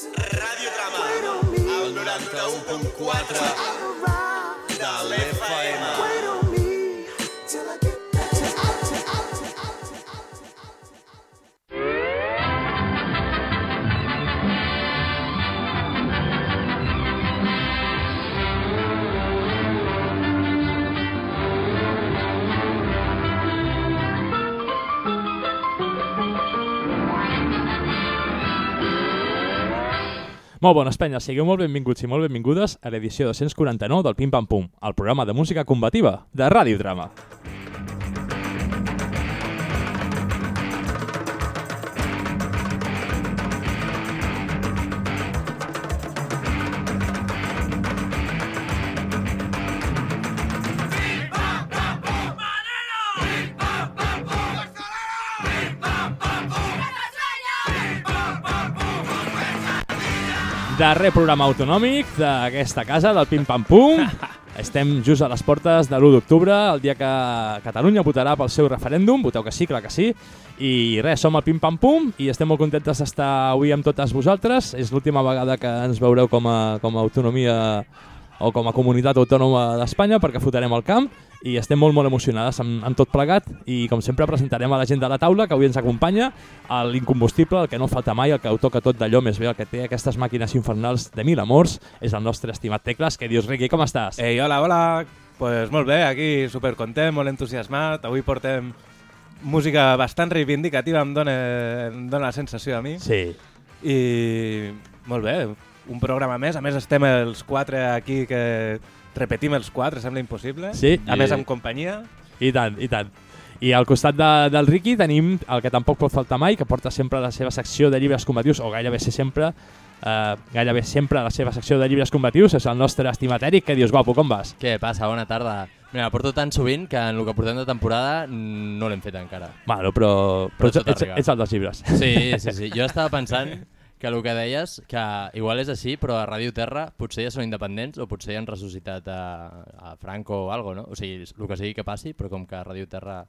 Radiodrama, el 91.4 de l'FM. Molt bones penyes, sigueu molt benvinguts i molt benvingudes a l'edició 249 del Pim Pam Pum, el programa de música combativa de Ràdio Drama. Darrer programa autonòmic d'aquesta casa, del Pim Pam Pum. Estem just a les portes de l'1 d'octubre, el dia que Catalunya votarà pel seu referèndum. Voteu que sí, clar que sí. I res, som al Pim Pam Pum i estem molt contentes d'estar avui amb totes vosaltres. És l'última vegada que ens veureu com a, com a autonomia o com a comunitat autònoma d'Espanya perquè fotarem el camp i estem molt molt emocionades amb, amb tot plegat i com sempre presentarem a la gent de la taula que avui ens acompanya l'incombustible, el que no falta mai, el que ho toca tot d'allò més bé, el que té aquestes màquines infernals de mil amors, és el nostre estimat Tecles. Què dius, Riqui, com estàs? Ei, hola, hola. Pues molt bé, aquí supercontent, molt entusiasmat. Avui portem música bastant reivindicativa, em dona, em dona la sensació a mi. Sí. I molt bé, un programa més. A més, estem els quatre aquí que repetim els quatre, sembla impossible. Sí. A més, amb companyia. I tant, i tant. I al costat de, del Riqui tenim el que tampoc pot faltar mai, que porta sempre la seva secció de llibres combatius, o gairebé ser sempre, eh, gairebé sempre la seva secció de llibres combatius, és el nostre estimat Eric, que dius, guapo, com vas? Què passa? Bona tarda. Mira, la porto tan sovint que en el que portem de temporada no l'hem fet encara. Bueno, però, però, Però ets, arriba. ets el dels llibres. Sí, sí, sí. Jo estava pensant que el que deies, que igual és així, però a Ràdio Terra potser ja són independents o potser ja han ressuscitat a, a Franco o algo, no? O sigui, el que sigui que passi, però com que a Ràdio Terra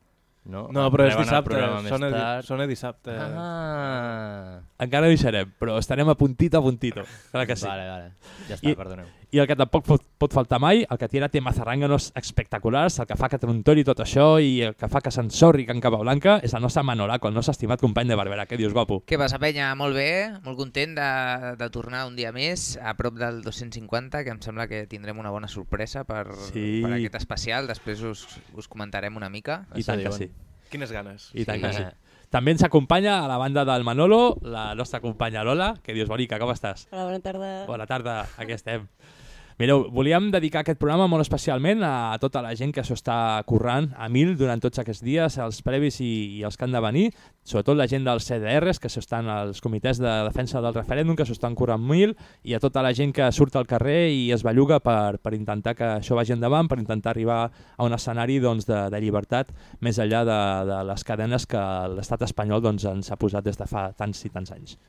no, No, però és dissabte, més sona, tard. sona dissabte. Ah, Encara no hi serem, però estarem a puntito a puntito. Clar que sí. vale, vale. Ja està, I- perdoneu. I el que tampoc pot, pot faltar mai, el que tira té mazarranganos espectaculars, el que fa que trontori tot això i el que fa que s'ensorri Can Capablanca és el nostre Manolaco, el nostre estimat company de Barberà. Què dius, guapo? Què passa, penya? Molt bé, molt content de, de tornar un dia més a prop del 250, que em sembla que tindrem una bona sorpresa per, Sí. per aquest especial. Després us, us comentarem una mica. I tant que sí. Quines ganes. I tant Sí. que sí. També ens acompanya a la banda del Manolo, la nostra companya Lola. Què dius, bonica, com estàs? Hola, bona tarda. Bona tarda, aquí estem. Mireu, volíem dedicar aquest programa molt especialment a tota la gent que s'ho està currant a mil durant tots aquests dies, els previs i, i els que han de venir, sobretot la gent dels CDRs, que s'estan als comitès de defensa del referèndum, que s'ho estan currant mil, i a tota la gent que surt al carrer i es belluga per, per intentar que això vagi endavant, per intentar arribar a un escenari doncs, de, de llibertat més enllà de, de les cadenes que l'estat espanyol doncs, ens ha posat des de fa tants i tants anys.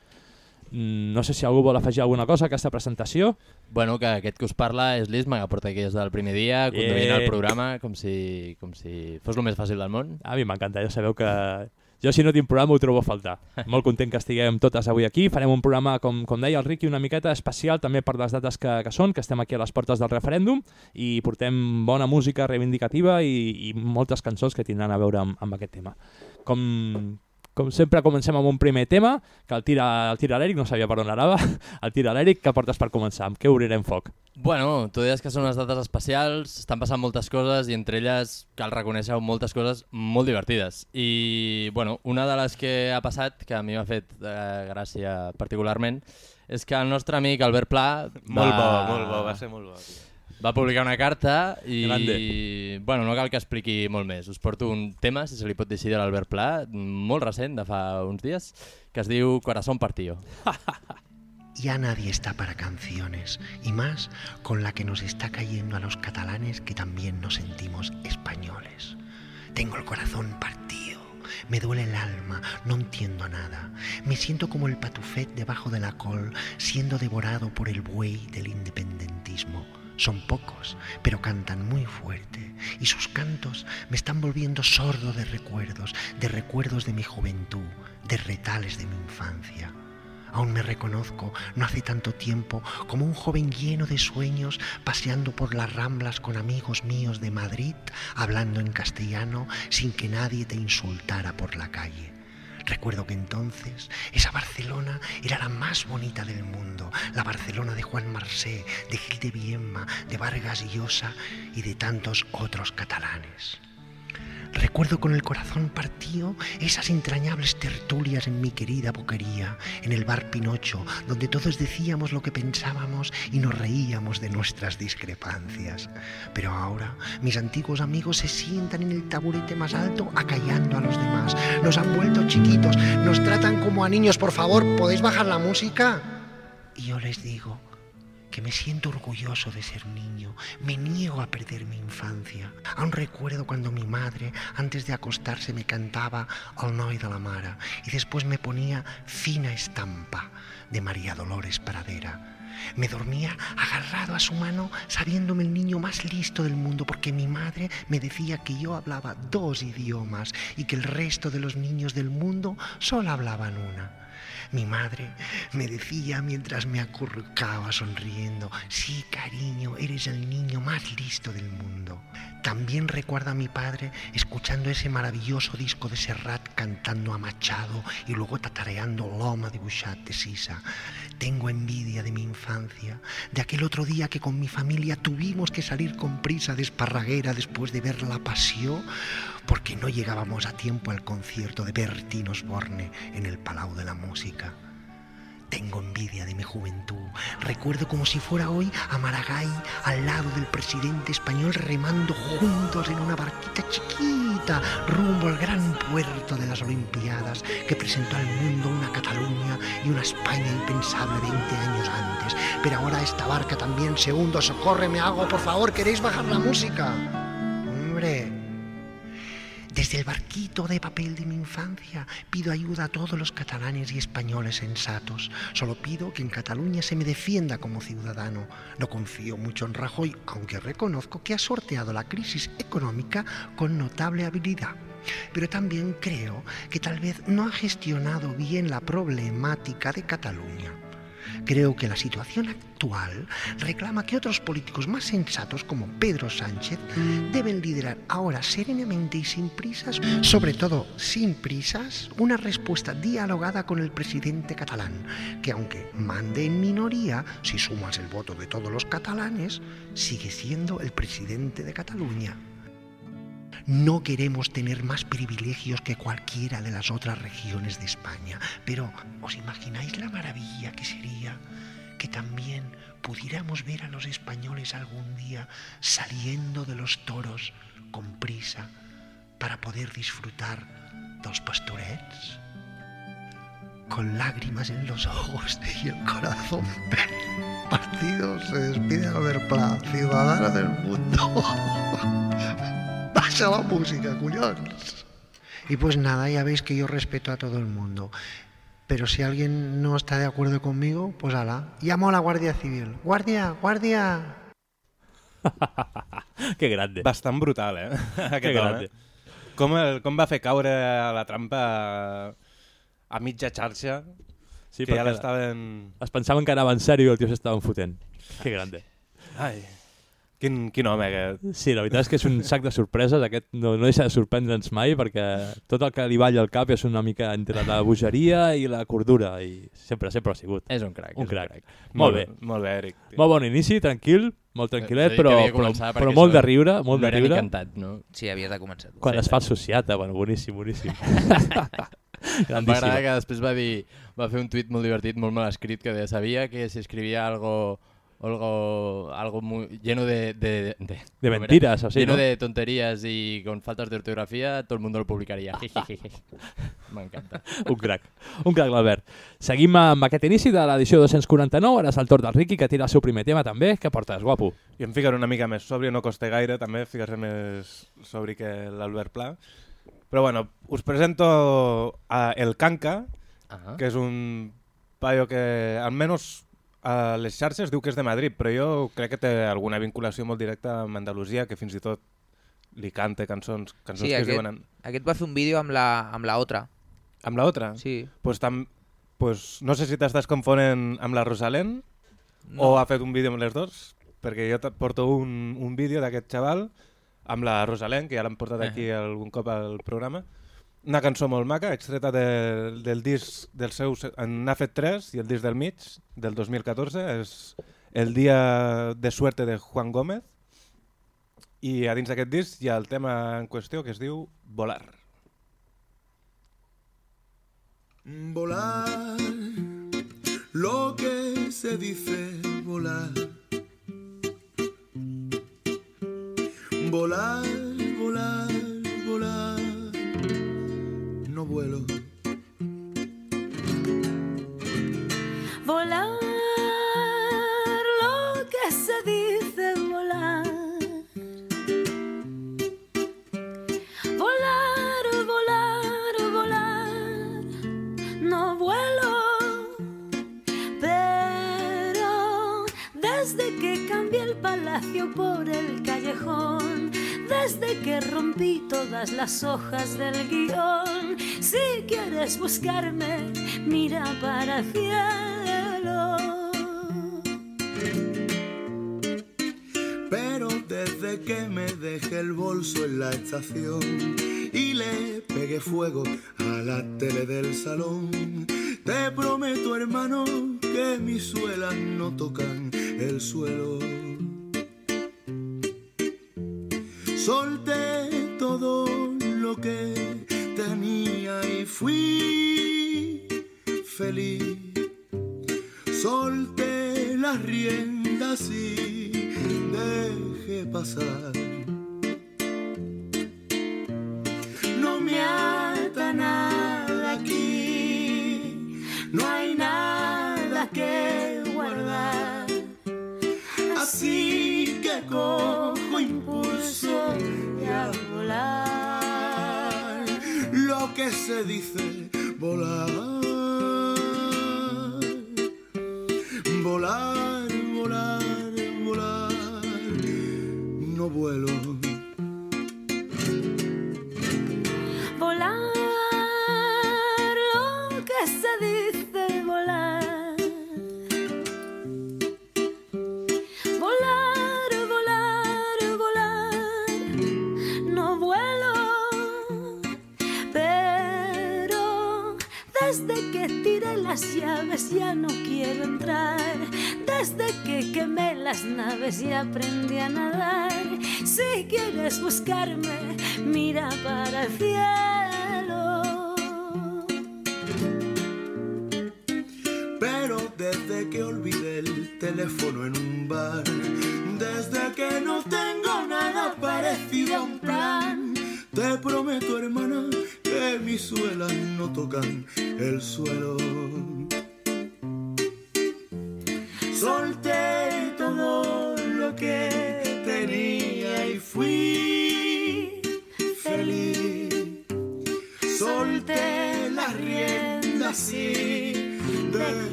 Mm, No sé si algú vol afegir alguna cosa a aquesta presentació. Bueno, que aquest que us parla és l'Isma, que porta aquí des del primer dia, conduint Eh. el programa com si, com si fos el més fàcil del món. A mi m'encanta, ja sabeu que jo si no tinc programa ho trobo a faltar. Molt content que estiguem totes avui aquí. Farem un programa, com, com deia el Riqui, una miqueta especial també per les dates que, que són, que estem aquí a les portes del referèndum i portem bona música reivindicativa i, i moltes cançons que tindran a veure amb, amb aquest tema. Com, com sempre comencem amb un primer tema, que el tira, el tira l'Eric, no sabia per on anava, el tira l'Eric, que portes per començar? Amb què obrirem foc? Bueno, tu deies que són unes dates especials, estan passant moltes coses i entre elles cal reconèixer moltes coses molt divertides. I bueno, una de les que ha passat, que a mi m'ha fet eh, gràcia particularment, és que el nostre amic Albert Pla Molt bo, va, molt bo, va ser molt bo. tio. Va publicar una carta i Grande. bueno, no cal que expliqui molt més. Us porto un tema, si se li pot decidir a l'Albert Pla, molt recent, de fa uns dies, que es diu Corazón Partido. Ya nadie está para canciones, y más con la que nos está cayendo a los catalanes que también nos sentimos españoles. Tengo el corazón partido, me duele el alma, no entiendo nada. Me siento como el patufet debajo de la col, siendo devorado por el buey del independentismo. Son pocos, pero cantan muy fuerte, y sus cantos me están volviendo sordo de recuerdos, de recuerdos de mi juventud, de retales de mi infancia. Aún me reconozco, no hace tanto tiempo, como un joven lleno de sueños, paseando por las ramblas con amigos míos de Madrid, hablando en castellano, sin que nadie te insultara por la calle. Recuerdo que entonces esa Barcelona era la más bonita del mundo, la Barcelona de Juan Marsé, de Gil de Viemma, de Vargas Llosa y de tantos otros catalanes. Recuerdo con el corazón partido esas entrañables tertulias en mi querida boquería, en el bar Pinocho, donde todos decíamos lo que pensábamos y nos reíamos de nuestras discrepancias. Pero ahora mis antiguos amigos se sientan en el taburete más alto acallando a los demás. Nos han vuelto chiquitos, nos tratan como a niños. Por favor, ¿podéis bajar la música? Y yo les digo, que me siento orgulloso de ser niño, me niego a perder mi infancia. Aún recuerdo cuando mi madre, antes de acostarse, me cantaba El noi de la mare y después me ponía Fina estampa de María Dolores Pradera. Me dormía agarrado a su mano, sabiéndome el niño más listo del mundo, porque mi madre me decía que yo hablaba dos idiomas y que el resto de los niños del mundo solo hablaban una. Mi madre me decía mientras me acurrucaba sonriendo, sí, cariño, eres el niño más listo del mundo. También recuerdo a mi padre escuchando ese maravilloso disco de Serrat cantando a Machado y luego tatareando L'Home dibuixat de Sisa. Tengo envidia de mi infancia, de aquel otro día que con mi familia tuvimos que salir con prisa de Esparraguera después de ver La Pasión porque no llegábamos a tiempo al concierto de Bertín Osborne en el Palau de la Música. Tengo envidia de mi juventud. Recuerdo como si fuera hoy a Maragall al lado del presidente español remando juntos en una barquita chiquita rumbo al gran puerto de las Olimpiadas que presentó al mundo una Cataluña y una España impensable 20 años antes. Pero ahora esta barca también se hunde. Socorre, me hago, por favor, ¿queréis bajar la música? Hombre, desde el barquito de papel de mi infancia pido ayuda a todos los catalanes y españoles sensatos. Solo pido que en Cataluña se me defienda como ciudadano. No confío mucho en Rajoy, aunque reconozco que ha sorteado la crisis económica con notable habilidad. Pero también creo que tal vez no ha gestionado bien la problemática de Cataluña. Creo que la situación actual reclama que otros políticos más sensatos como Pedro Sánchez deben liderar ahora serenamente y sin prisas, sobre todo sin prisas, una respuesta dialogada con el presidente catalán, que aunque mande en minoría, si sumas el voto de todos los catalanes, sigue siendo el presidente de Cataluña. No queremos tener más privilegios que cualquiera de las otras regiones de España, pero ¿os imagináis la maravilla que sería que también pudiéramos ver a los españoles algún día saliendo de los toros con prisa para poder disfrutar dels pastorets? Con lágrimas en los ojos y el corazón partido se despide Albert Pla, ciudadano del mundo. Pasa la música, cuñones. Y pues nada, ya veis que yo respeto a todo el mundo. Pero si alguien no está de acuerdo conmigo, pues ala, llamo a la Guardia Civil. Guardia, guardia. que grande. Bastant brutal, eh? Aquest que grande. Com, el, com va fer caure a la trampa a, mitja xarxa, Sí, que ja l'estaven... es pensaven que anava en sèrio i el tio s'estaven fotent. Que grande. Ai, quin, quin home aquest. Sí, la veritat és que és un sac de sorpreses. Aquest no, no deixa de sorprendre'ns mai perquè tot el que li balla al cap és una mica entre la bogeria i la cordura i sempre, sempre ha sigut. És un crac. Un crac. Un Molt bé. Molt bé, Eric. tio. Molt bon inici, tranquil, molt tranquil·let, dit que però, però, però molt de riure, molt no de era ni riure. cantat, no? Sí, havia de començar tu. Quan Sí, es fa associat, bueno, boníssim, boníssim. Em va agradar que després va dir, va fer un tuit molt divertit, molt mal escrit, que deia, sabia que si escrivia algo algo, algo muy, lleno de, de, de, De mentiras, así, lleno ¿no? de tonterías y con faltas de ortografía, todo el mundo lo publicaría. M'encanta. Un crac, un crac l'Albert. Seguim amb aquest inici de l'edició 249, ara és el torn del Riqui que tira el seu primer tema també. Què portes, guapo? I em ficaré una mica més sobri, no costa gaire també ficar-se més sobri que l'Albert Pla. Però bueno, us presento a El Canca, Ah. que és un paio que almenys a les xarxes diu que és de Madrid, però jo crec que té alguna vinculació molt directa amb Andalusia, que fins i tot li canta cançons, cançons Sí, que es aquest, diuen en... aquest va fer un vídeo amb la, amb la Otra. amb la otra. Sí. Pues tam... pues, no sé si t'estàs confonent amb la Rosalén no. o ha fet un vídeo amb les dos, perquè jo porto un, un vídeo d'aquest xaval amb la Rosalén, que ja l'hem portat aquí algun cop al programa. Una cançó molt maca, extreta de, del disc del seu... N'ha fet tres i el disc del mig, del 2014, és El dia de suerte de Juan Gómez i a dins d'aquest disc hi ha el tema en qüestió que es diu Volar. Volar, lo que se dice. Volar, volar, Vuelo. Volar, lo que se dice volar. Volar, volar, volar. No vuelo, pero desde que cambié el palacio por el callejón, desde que rompí todas las hojas del guion, si quieres buscarme, mira para el cielo. Pero desde que me dejé el bolso en la estación y le pegué fuego a la tele del salón, te prometo hermano que mis suelas no tocan el suelo. Solté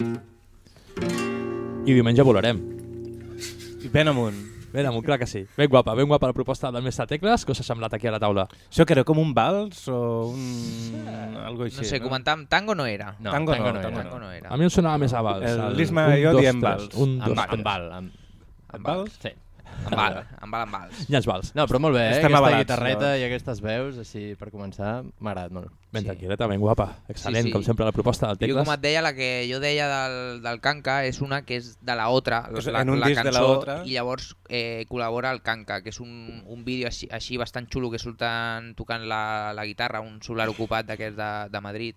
I diumenge volarem. Ben amunt. Ben amunt, clar que sí. Ben guapa, ben guapa la proposta del mestre Tecles. Què us ha semblat aquí a la taula? Això que era com un vals o un... algo així, No sé, comentàvem, tango no era. No, Tango tango, no, no, tango era. Tango no era. A mi em sonava més a vals. Lisma i jo dos, diem vals. Un, dos, Amb, amb val. Amb, Amb vals? sí. Amb val, amb val, amb vals. Hi ha els vals. No, però molt bé, eh? Estem Aquesta avalats, guitarreta llavors. i aquestes veus, així per començar, m'ha agradat molt. Ben Sí. tranquil·leta, ben guapa. Excel·lent, Sí, sí. com sempre, la proposta del Jo Tecles. com et deia, la que jo deia del, del Kanka és una que és de la Otra, És la, en un la disc de la cançó, Otra. i llavors eh, col·labora el Kanka, que és un, un vídeo així, així bastant xulo que surten tocant la, la guitarra, un solar ocupat d'aquests de, de Madrid,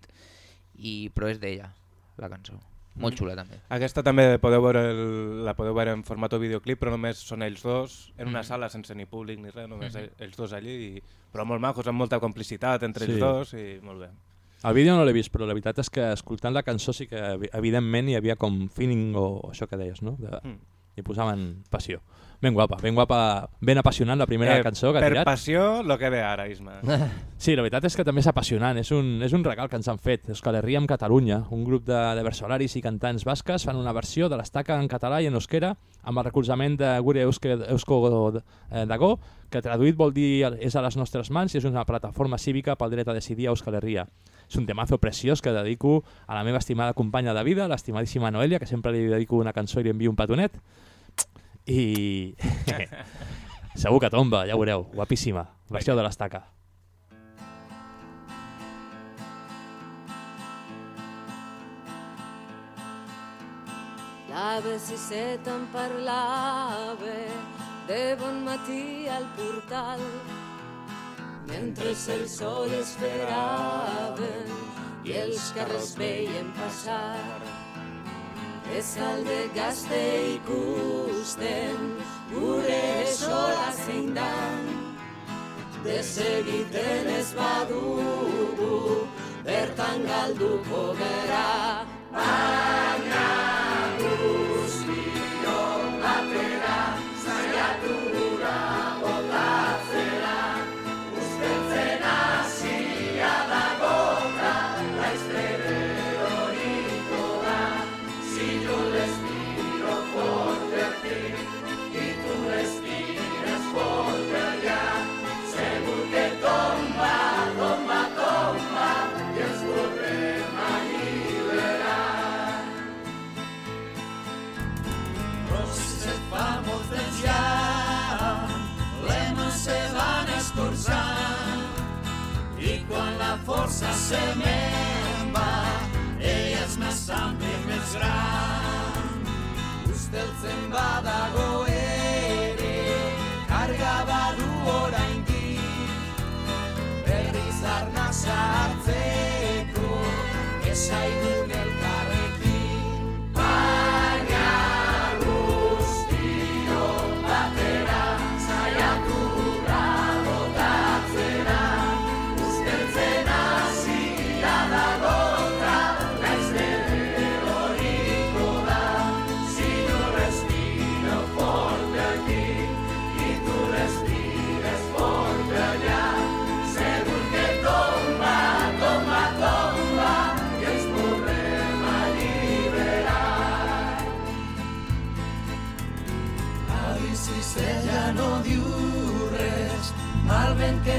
i, però és d'ella, la cançó. Molt xula també. Aquesta també podeu veure el, la podeu veure en format videoclip, però només són ells dos, en una Mm. sala sense ni públic ni res, només Mhm. ells dos allí, i, però molt macos, amb molta complicitat entre Sí. ells dos i molt bé. El vídeo no l'he vist, però la veritat és que escoltant la cançó sí que evi- evidentment hi havia com feeling o això que deies, no? De, Mm. Hi posaven passió. Ben guapa, ben guapa, ben apassionant la primera Eh, cançó que ha per tirat. passió, lo que ve ara, Isma. Sí, la veritat és que també és apassionant, és un, és un regal que ens han fet. Euskal Herria amb Catalunya, un grup de, de versolaris i cantants basques fan una versió de l'estaca en català i en euskera amb el recolzament de Gure Euske, Eusko eh, Dago, que traduït vol dir és a les nostres mans i és una plataforma cívica pel dret a decidir a Euskal Herria. És un temazo preciós que dedico a la meva estimada companya de vida, l'estimadíssima Noelia, que sempre li dedico una cançó i li envio un petonet. I segur que tomba, ja ho veureu, guapíssima, versió de l'estaca. L'aves i se te'n parlava de bon matí al portal. Mentre el sol esperaven i els carrers veien passar ez alde gazte ikusten gure esola zein dan. Desegiten ez badugu, bertan galduko gera, baina. Molt temps ja, l'hemos se van escurçant i quan la força se me'n va, ella és més ampli i més gran. Usteltzen badago ere, karga badu oraindik, berriz arna sartzeko, esaigun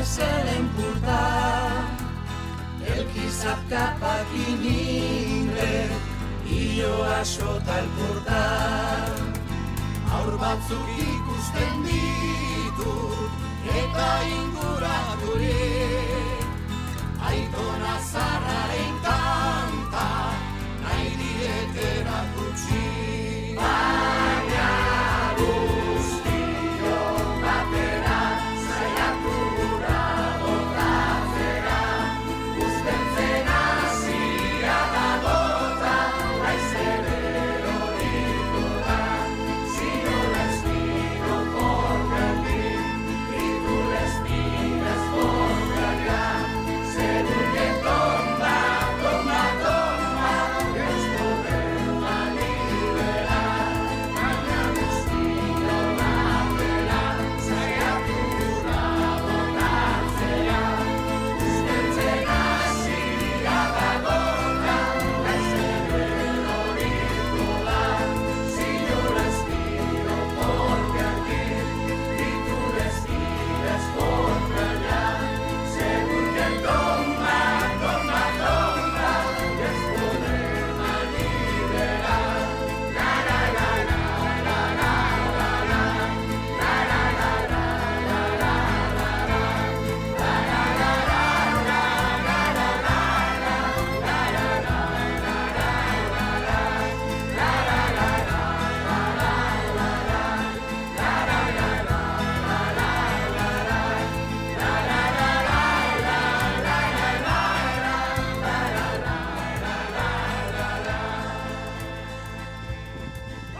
vesele purta El qui sap cap a quin indret Ilo asota elpurta Aur batzuk ikusten ditut Eta inguraturik Aitona zarraren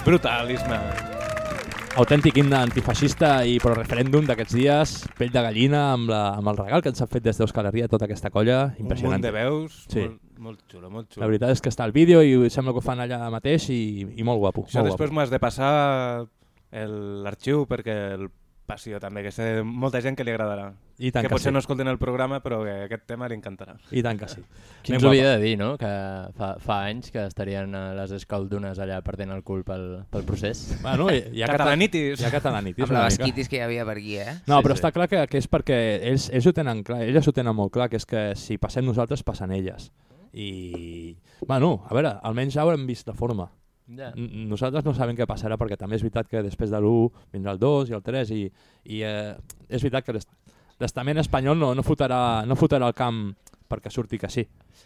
Brutalisme. Autèntic himne antifeixista i pro referèndum d'aquests dies, pell de gallina amb, la, amb el regal que ens ha fet des d'Euskal Herria tota aquesta colla, Un impressionant. munt de veus, Sí. molt, molt xulo, molt xulo. La veritat és que està el vídeo i sembla que ho fan allà mateix i, i molt guapo. Això molt després m'has de passar el- l'arxiu perquè el passi jo també, que sé molta gent que li agradarà. I tant que que potser sí. no escolten el programa, però que aquest tema li encantarà. I tant que sí. Qui ens havia de dir, no?, que fa, fa anys que estarien a les escaldunes allà perdent el cul pel, pel procés. Bueno, hi, hi ha Catalanitis. Hi ha catalanitis Amb la basquitis que hi havia per aquí, eh? No, Sí, però sí. està clar que, que és perquè ells, ells ho tenen clar, elles ho tenen molt clar, que és que si passem nosaltres, passen elles. I, bueno, a veure, almenys ja haurem vist la forma. N- Nosaltres no sabem què passarà perquè també és veritat que després de l'1 vindrà el 2 i el 3 i, i eh, és veritat que l'est- l'estament espanyol no, no, fotrà, no fotrà el camp perquè surti que sí.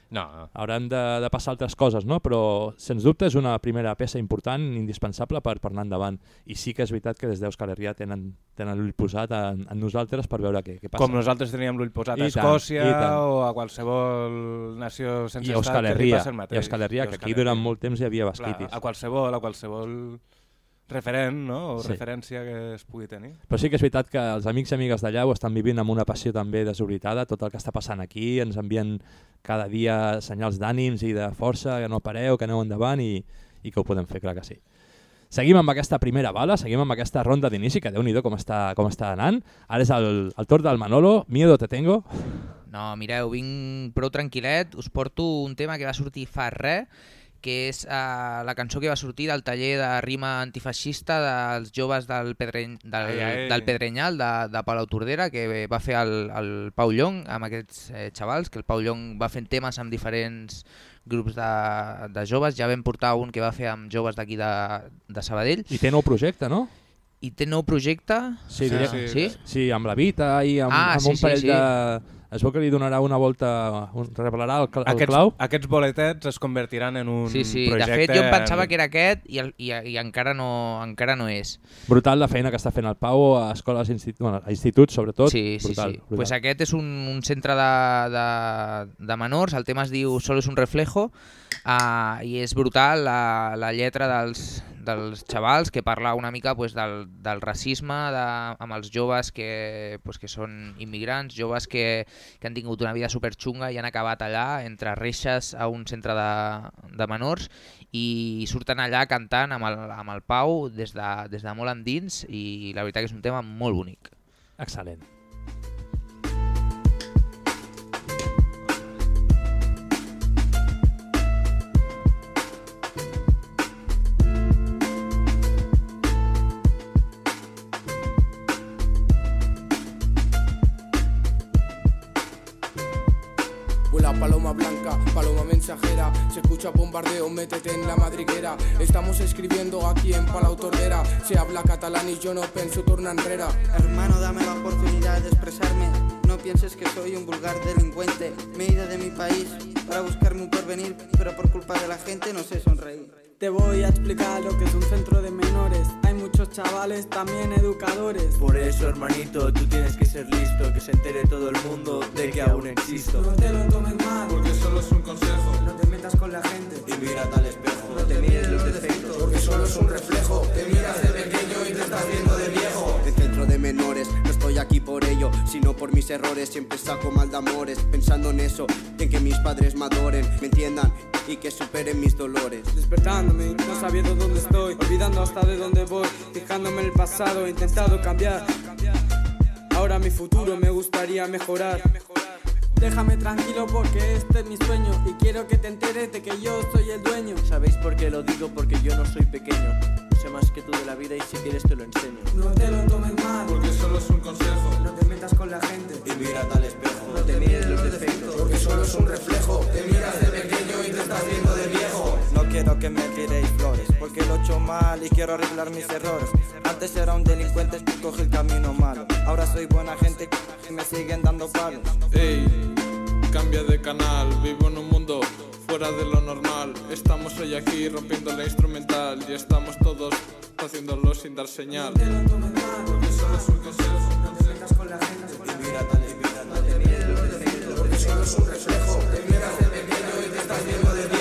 No, no. Hauran de, de passar altres coses, no? però sens dubte és una primera peça important, indispensable per, per anar endavant. I sí que és veritat que des d'Euskal Herria tenen, tenen l'ull posat en, en nosaltres per veure què, què passa. Com nosaltres teníem l'ull posat I a Escòcia tant. o a qualsevol nació sense I estat, que li Herria, passa el i mateix. Euskal Herria, que aquí durant molt temps hi havia Clar, basquitis. a qualsevol, a qualsevol referent no? o Sí. referència que es pugui tenir. Però sí que és veritat que els amics i amigues d'allà ho estan vivint amb una passió també desoblitada, tot el que està passant aquí, ens envien cada dia senyals d'ànims i de força, que no pareu, que aneu endavant i, i que ho podem fer, clar que sí. Seguim amb aquesta primera bala, seguim amb aquesta ronda d'inici, que déu nhi com, està, com està anant. Ara és el, el torn del Manolo, Miedo te tengo. No, mireu, vinc prou tranquil·let, us porto un tema que va sortir fa res, que és uh, la cançó que va sortir del taller de rima antifeixista dels joves del, Pedre... del, Ai, ai. del Pedrenyal, de, de Palau Tordera, que va fer el, el Pau Llong amb aquests eh, xavals, que el Pau Llong va fent temes amb diferents grups de, de joves, ja vam portar un que va fer amb joves d'aquí de, de Sabadell, I té nou projecte, no? i té nou projecte... Sí, Sí, sí. sí? sí amb la Vita i amb, Ah, amb sí, un sí, parell sí. de... Es veu que li donarà una volta, un, revelarà el, cl el Aquests, clau. aquests boletets es convertiran en un Sí, sí, de projecte... fet jo em pensava en- que era aquest i, el, i, i encara, no, encara no és. Brutal la feina que està fent el Pau a escoles, institu bueno, a instituts sobretot. Sí, sí, brutal, sí. brutal. Pues aquest és un, un centre de, de, de menors, el tema es diu Solo és un reflejo uh, i és brutal la, la lletra dels, dels xavals que parla una mica pues, del, del racisme de, amb els joves que, pues, que són immigrants, joves que, que han tingut una vida superxunga i han acabat allà entre reixes a un centre de, de menors i surten allà cantant amb el, amb el Pau des de, des de molt endins i la veritat que és un tema molt bonic. Excel·lent. Métete en la madriguera Estamos escribiendo aquí en Palau Tordera Se habla catalán y yo no pienso tornar enrera Hermano, dame la oportunidad de expresarme. No pienses que soy un vulgar delincuente. Me he ido de mi país para buscarme un porvenir, pero por culpa de la gente no sé sonreír. Te voy a explicar lo que es un centro de menores. Muchos chavales, también educadores. Por eso, hermanito, tú tienes que ser listo, que se entere todo el mundo de que aún existo. No te lo tomes mal, Porque solo es un consejo no te metas con la gente. Y mírate al espejo, no te mires los defectos. Porque solo es un reflejo Te miras de pequeño y te estás viendo de viejo El centro de menores, aquí por ello, sino por mis errores. Siempre saco mal de amores, pensando en eso, y en que mis padres me adoren, me entiendan y que superen mis dolores. Despertándome, no sabiendo dónde estoy, olvidando hasta de dónde voy, fijándome en el pasado, he intentado cambiar. Ahora mi futuro me gustaría mejorar. Déjame tranquilo porque este es mi sueño y quiero que te enteres de que yo soy el dueño. ¿Sabéis por qué lo digo? Porque yo no soy pequeño. Sé más que tú de la vida y si quieres te lo enseño. No te lo tomes mal, es un consejo no te metas con la gente. Y mírate al espejo, no te mires los defectos. Porque solo es un reflejo Te miras de pequeño y te estás viendo de viejo No quiero que me tiréis flores, porque lo he hecho mal y quiero arreglar mis errores. Antes era un delincuente que cogí el camino malo. Ahora soy buena gente y me siguen dando palos. Ey, cambia de canal, vivo en un mundo fuera de lo normal. Estamos hoy aquí rompiendo la instrumental y estamos todos haciéndolo sin dar señal. No te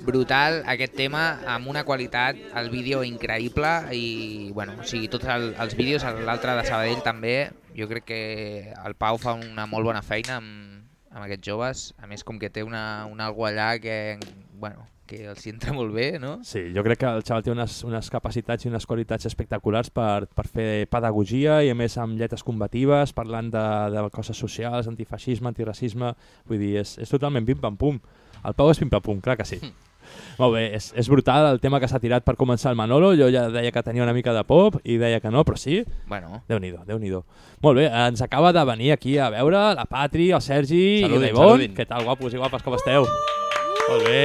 brutal aquest tema amb una qualitat, el vídeo increïble i bueno, o sigui, tots el, els vídeos, l'altre de Sabadell també, jo crec que el Pau fa una molt bona feina amb, amb aquests joves, a més com que té una, una algo allà que, bueno, que els entra molt bé, no? Sí, jo crec que el xaval té unes, unes capacitats i unes qualitats espectaculars per, per fer pedagogia i a més amb lletres combatives, parlant de, de coses socials, antifeixisme, antiracisme, vull dir, és, és totalment pim-pam-pum. El Pau és pim-pam-pum, clar que sí. Molt bé, és, és brutal el tema que s'ha tirat per començar el Manolo, jo ja deia que tenia una mica de pop i deia que no, però sí. Bueno. Déu-n'hi-do, déu nhi déu Molt bé, ens acaba de venir aquí a veure la Patri, el Sergi Saludin, i l'Ivon. saludin. Què tal, guapos i guapes, com esteu? Molt bé.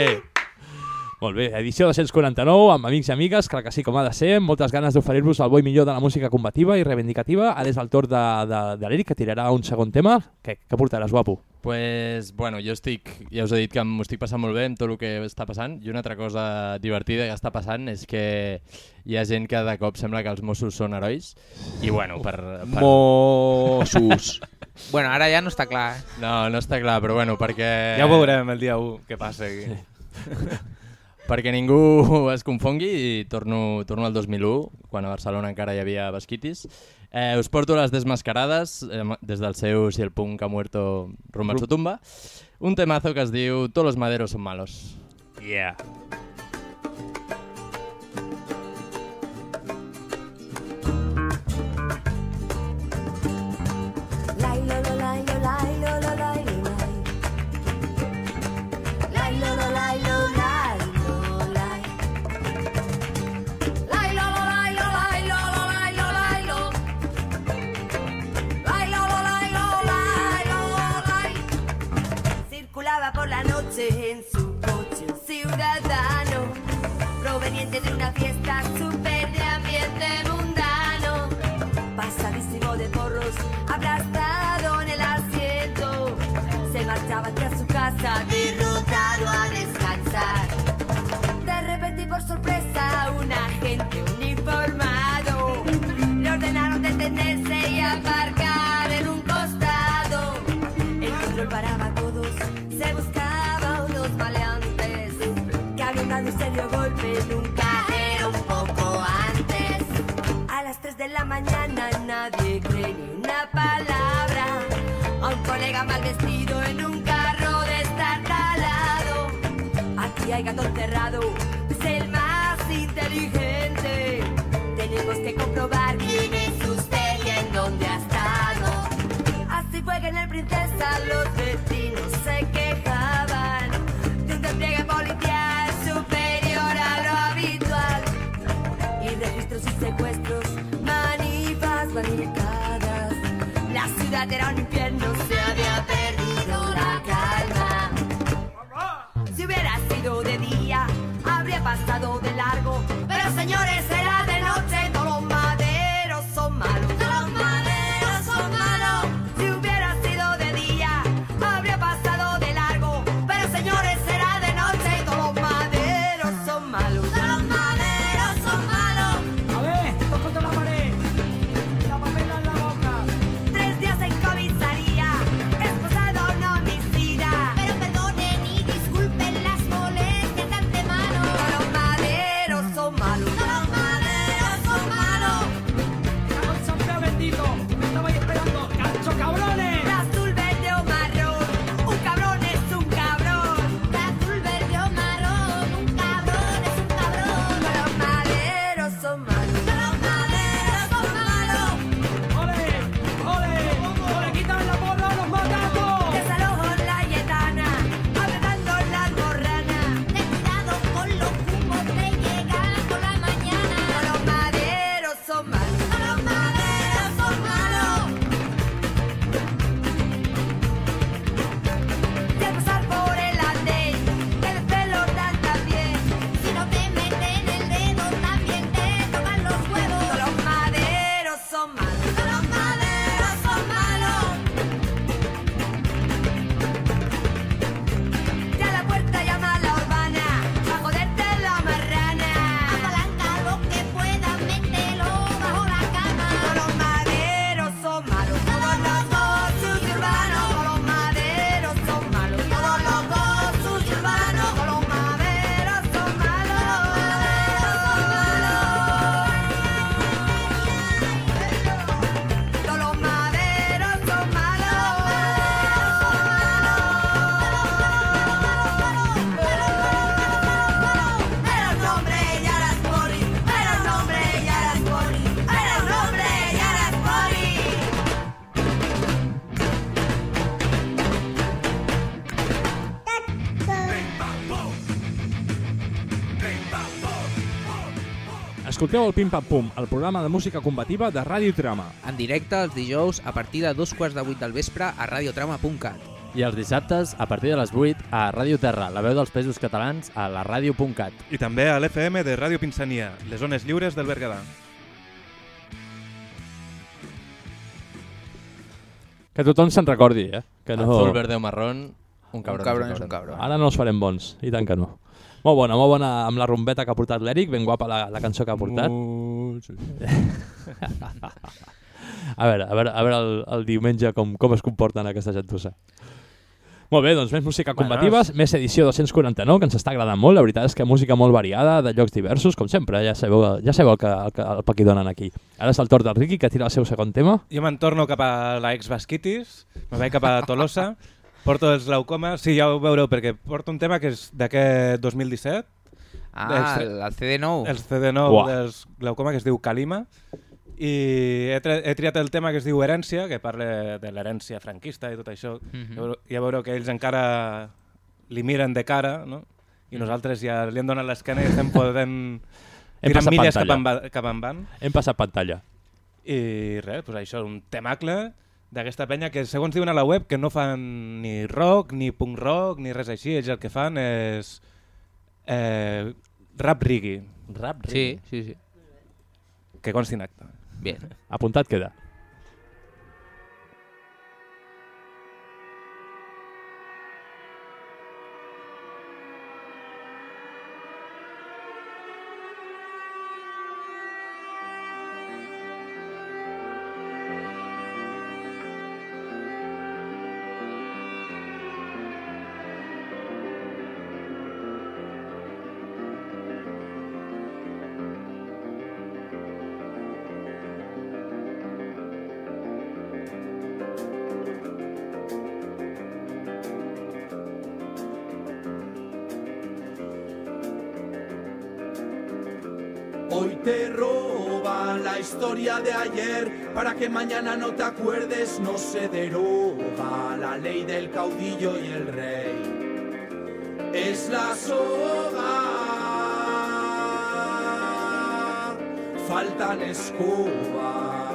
Molt bé, edició 249, amb amics i amigues, clar que sí, com ha de ser, moltes ganes d'oferir-vos el bo i millor de la música combativa i reivindicativa. Ara és el torn de, de, de l'Eric, que tirarà un segon tema. Què, què portaràs, guapo? Pues, bueno, jo estic, ja us he dit que m'ho estic passant molt bé amb tot el que està passant i una altra cosa divertida que està passant és que hi ha gent que de cop sembla que els Mossos són herois i bueno, per... per... Mossos. bueno, ara ja no està clar. Eh? No, no està clar, però bueno, perquè... Ja ho veurem el dia 1, què passa aquí. perquè ningú es confongui i torno, torno al 2001, quan a Barcelona encara hi havia basquitis. Eh, us porto les desmascarades, eh, des del seu Si el punk ha muerto rumbo a su tumba, un temazo que es diu Todos los maderos son malos. Yeah. En su coche un ciudadano proveniente de una fiesta súper de ambiente mundano. Pasadísimo de porros, aplastado en el asiento. Se marchaba hacia su casa, derrotado a descansar. De repente por sorpresa, un agente uniformado le ordenaron detenerse de la mañana nadie cree ni una palabra. A un colega mal vestido en un carro destartalado. Aquí hay gato encerrado, Escolteu el Pim Pam Pum, el programa de música combativa de Ràdio Trama. En directe els dijous a partir de dos quarts de vuit del vespre a radiotrama.cat. I els dissabtes, a partir de les 8, a Ràdio Terra, la veu dels països catalans, a la ràdio.cat. I també a l'FM de Ràdio Pinsania, les zones lliures del Berguedà. Que tothom se'n recordi, eh? Que no... Azul, verde o marrón, un cabrón, Un cabrón és un cabrón. Ara no els farem bons, i tant que no. Molt bona, molt bona amb la rombeta que ha portat l'Eric, ben guapa la, la cançó que ha portat. a veure, a veure, a veure el, el diumenge com, com es comporten aquesta gentussa. Molt bé, doncs més música Bueno, combatives, més edició 249, que ens està agradant molt. La veritat és que música molt variada, de llocs diversos, com sempre. Ja sabeu, ja sabeu el, que, el, que, el pa que donen aquí. Ara és el torn del Riqui, que tira el seu segon tema. Jo me'n torno cap a la ex-Basquitis, me vaig cap a Tolosa, porto els glaucomes, sí, ja ho veureu, perquè porto un tema que és d'aquest 2017. Ah, el, el CD nou. El CD nou Uah. dels glaucoma, que es diu Calima, i he, he triat el tema que es diu Herència, que parla de l'herència franquista i tot això. Ja veureu- Ja veureu que ells encara li miren de cara, no? i nosaltres ja li hem donat l'esquena i estem podent Hem tirar passat milles pantalla. cap, en, va- cap en van. Hem passat pantalla. I res, doncs això, un temacle d'aquesta penya que segons diuen a la web que no fan ni rock, ni punk rock, ni res així, ells el que fan és eh, rap reggae. Rap Sí, sí, sí. Que consti en acte. Bien. Apuntat queda. Que mañana no te acuerdes, no se deroga la ley del caudillo y el rey. Es la soga, faltan escobas.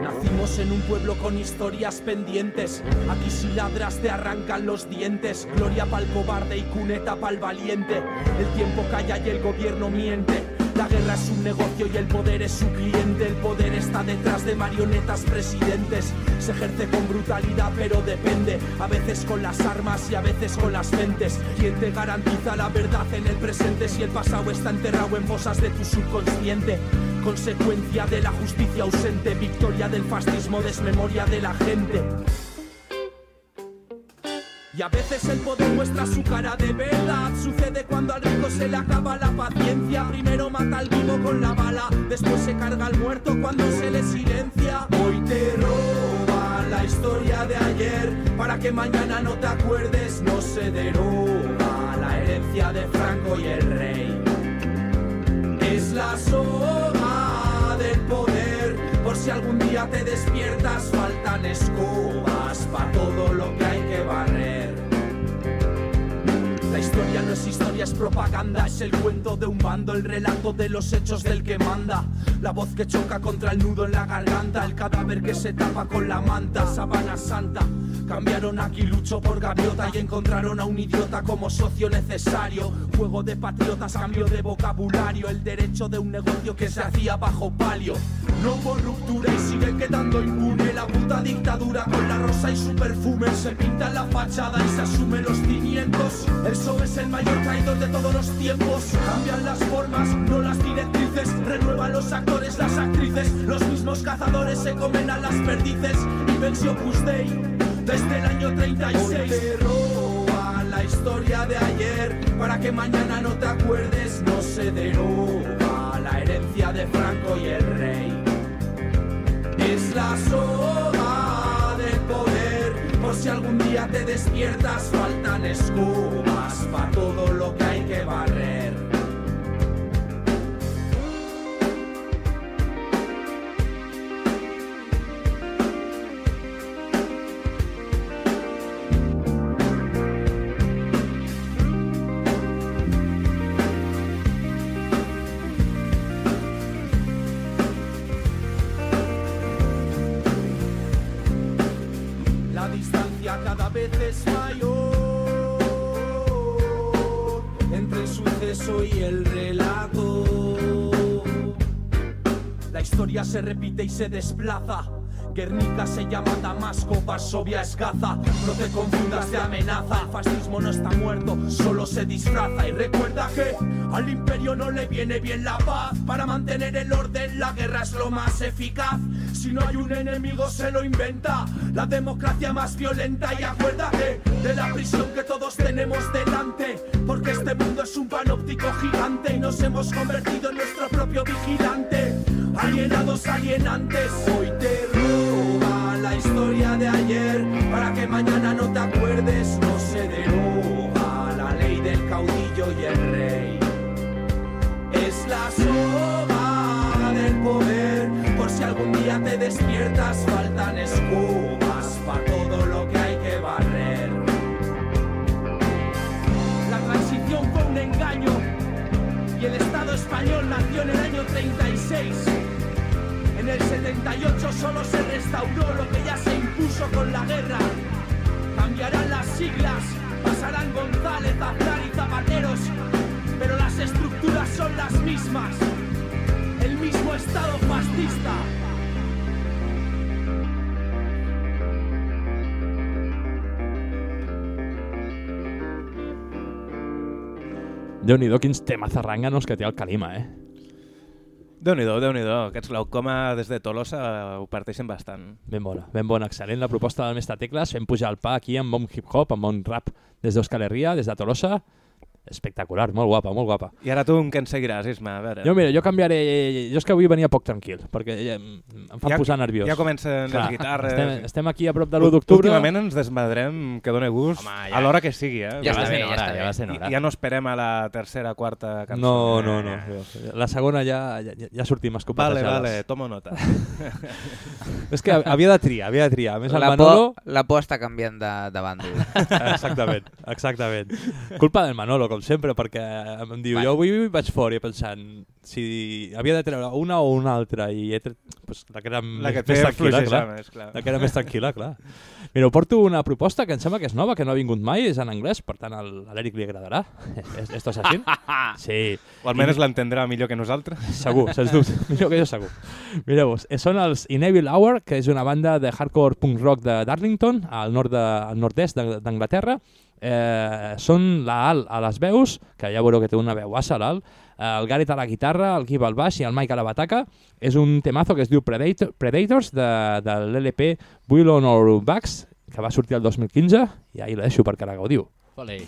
Nacimos en un pueblo con historias pendientes. Aquí si ladras te arrancan los dientes. Gloria pa'l cobarde y cuneta pa'l valiente. El tiempo calla y el gobierno miente. La guerra es un negocio y el poder es su cliente. El poder está detrás de marionetas presidentes. Se ejerce con brutalidad, pero depende. A veces con las armas y a veces con las mentes. ¿Quién te garantiza la verdad en el presente si el pasado está enterrado en fosas de tu subconsciente? Consecuencia de la justicia ausente, victoria del fascismo, desmemoria de la gente. A veces el poder muestra su cara de verdad. Sucede cuando al rico se le acaba la paciencia. Primero mata al vivo con la bala, después se carga al muerto cuando se le silencia. Hoy te roba la historia de ayer para que mañana no te acuerdes. No se deroga la herencia de Franco y el rey. Es la soga del poder. Por si algún día te despiertas, faltan escobas para todo lo que hay que barrer. Historia no es historia, es propaganda, es el cuento de un bando, el relato de los hechos del que manda. La voz que choca contra el nudo en la garganta, el cadáver que se tapa con la manta, sabana santa. Cambiaron aquí lucho por gaviota y encontraron a un idiota como socio necesario. Juego de patriotas, cambio de vocabulario, el derecho de un negocio que se hacía bajo palio. No hubo ruptura y sigue quedando impune la puta dictadura con la rosa y su perfume. Se pinta la fachada y se asume los cimientos. El PSOE es el mayor traidor de todos los tiempos. Cambian las formas, no las directrices. Renuevan los actores, las actrices. Los mismos cazadores se comen a las perdices. Y venció Opus Dei desde el año 36. Hoy te roban historia de ayer para que mañana no te acuerdes. No se deroga la herencia de Franco y el rey. Es la soga del poder. Por si algún día te despiertas, faltan escobas para todo lo que hay que barrer. El suceso y el relato. La historia se repite y se desplaza. Guernica se llama Damasco, Varsovia es Gaza. No te confundas de amenaza. Fascismo no está muerto, solo se disfraza. Y recuerda que al imperio no le viene bien la paz. Para mantener el orden, la guerra es lo más eficaz. Si no hay un enemigo, se lo inventa. La democracia más violenta. Y acuérdate de la prisión que todos tenemos delante. Panóptico gigante. Y nos hemos convertido en nuestro propio vigilante. Alienados, alienantes. 48 solo se restauró lo que ya se impuso con la guerra. Cambiarán las siglas, pasarán González, Aznar y Zapateros, pero las estructuras son las mismas. El mismo Estado fascista. déu nhi quins temazarranganos que té el Calima, eh? Déu-n'hi-do, déu nhi déu Aquests glaucoma des de Tolosa ho parteixen bastant. Ben bona, ben bona, excel·lent la proposta del mestre Tecles, fem pujar el pa aquí amb bon hip-hop, amb bon rap des d'Euskal Herria, des de Tolosa. Espectacular, molt guapa, molt guapa. I ara tu amb què ens seguiràs, Isma? A veure. Jo, mira, jo canviaré... Jo és que avui venia poc tranquil, perquè ja em fa Ja- posar nerviós. ja comencen les guitarres. Estem, estem aquí a prop de l'1 d'octubre. Últimament ens desmadrem, que dona gust, Home, a ja- l'hora que sigui. Eh? Ja està bé, ja està bé. I- Ja no esperem a la tercera, quarta cançó. No, no, Eh, no. La segona ja, ja, ja sortim Vale, escopetejades. vale, tomo nota. és que havia de triar, havia de triar. A més, el la, Manolo... por, la por està canviant de, de bàndol. exactament, exactament. Culpa del Manolo, com sempre, perquè em diu, Vale. jo avui vaig fora pensant si havia de treure una o una altra i he tret, pues, la que era La que més, més tranquil·la, clar. més, clar. La que era més tranquil·la, clar. Mira, porto una proposta que em sembla que és nova, que no ha vingut mai, és en anglès, per tant a l'Eric li agradarà. Es- Esto es així? Sí. O almenys l'entendrà millor que nosaltres. Segur, sens dubte. Millor que jo segur. Mireu, eh, són els Inevil Hour, que és una banda de hardcore punk rock de Darlington, al nord de, al nord-est de- d'Anglaterra. Eh, són la Al a les veus, que ja veureu que té una veuassa l'Al, eh, el Gareth a la guitarra, el Guiv al baix i el Mike a la bataca. És un temazo que es diu Predator, Predators de, de l'LP Will on Our Backs, que va sortir el 2015, i ahí la deixo perquè la gaudiu. Ole.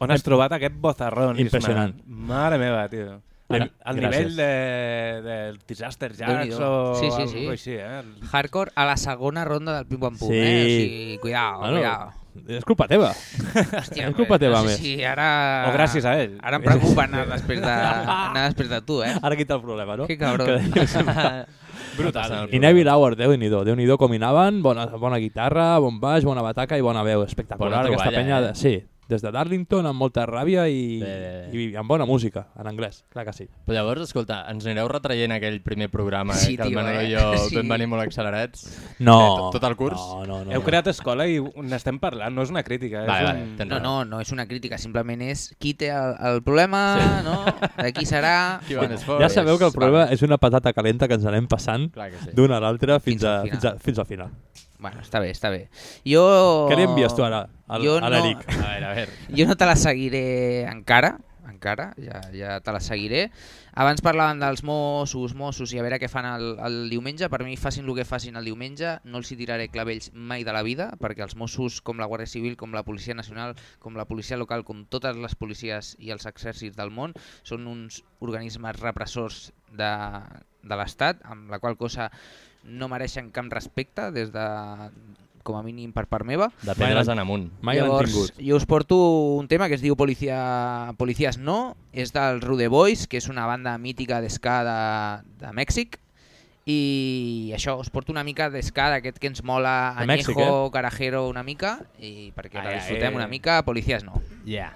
On has trobat aquest bozarrón? Isma? Impressionant. Mare meva, tio. Gràcies. nivell de, del Disaster Jacks o sí, sí, sí. així, eh? Hardcore a la segona ronda del pim-pam-pum, Sí. eh? O sigui, cuidao, Bueno, cuidao. És culpa teva. Hòstia, és culpa teva, no sé més. si ara... O gràcies a ell. Ara em preocupa anar després de, anar després de tu, eh? Ara quita el problema, no? Que cabrón. Que. Brutal. I Neville Hour, Déu-n'hi-do, déu nhi déu com hi anaven, bona, bona guitarra, bon baix, bona bataca i bona veu, espectacular Bona aquesta penya, eh? sí, des de Darlington amb molta ràbia i, Bé, bé, bé. i amb bona música, en anglès, clar que sí. Però llavors, escolta, ens anireu retraient aquell primer programa Sí, eh, que el Manolo eh? i jo Sí. vam venir molt accelerats? No. Eh, tot, tot el curs? No, no, no. Heu creat escola i n'estem parlant, no és una crítica. Vale, és vale, un... No, no, no és una crítica, simplement és qui té el, el problema, Sí. no? De qui serà... Qui va més fort? Ja sabeu que el Vale. problema és una patata calenta que ens anem passant sí. d'una a l'altra fins, Fins a, fins, a, fins al final. Bueno, està bé, està bé. Jo... Què li envies tu ara al- Jo a no- l'Eric? A veure, a veure. Jo no te la seguiré encara, encara, ja, ja te la seguiré. Abans parlaven dels Mossos, Mossos i a veure què fan el, el diumenge. Per mi facin el que facin el diumenge, no els hi tiraré clavells mai de la vida, perquè els Mossos, com la Guàrdia Civil, com la Policia Nacional, com la Policia Local, com totes les policies i els exèrcits del món, són uns organismes repressors de, de l'Estat, amb la qual cosa no mereixen cap respecte des de com a mínim per part meva. De pedres en amunt. Mai l'han Llavors, tingut. jo us porto un tema que es diu Policia... Policies No, és del Rude Boys, que és una banda mítica d'esca de, de Mèxic, i això, us porto una mica d'esca d'aquest que ens mola De Mèxic, Añejo, Carajero una mica, i perquè la Ai, disfrutem ai. una mica, Policies No. Yeah.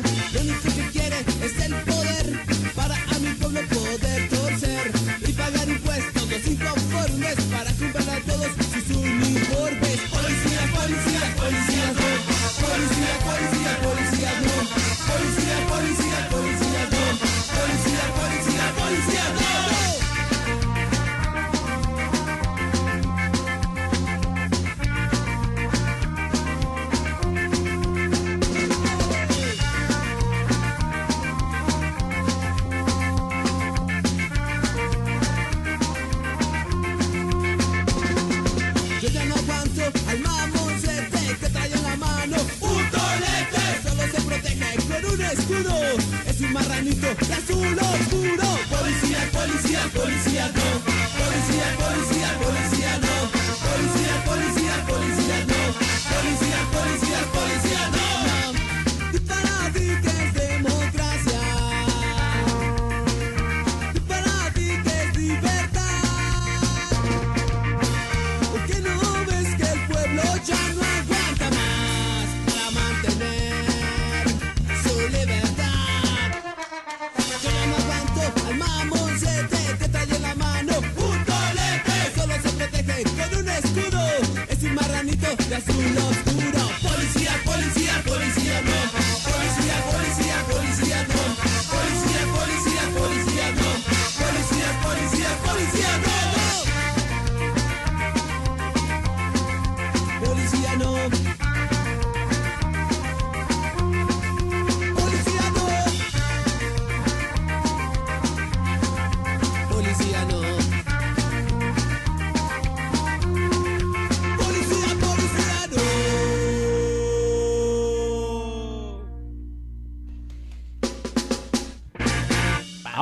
Them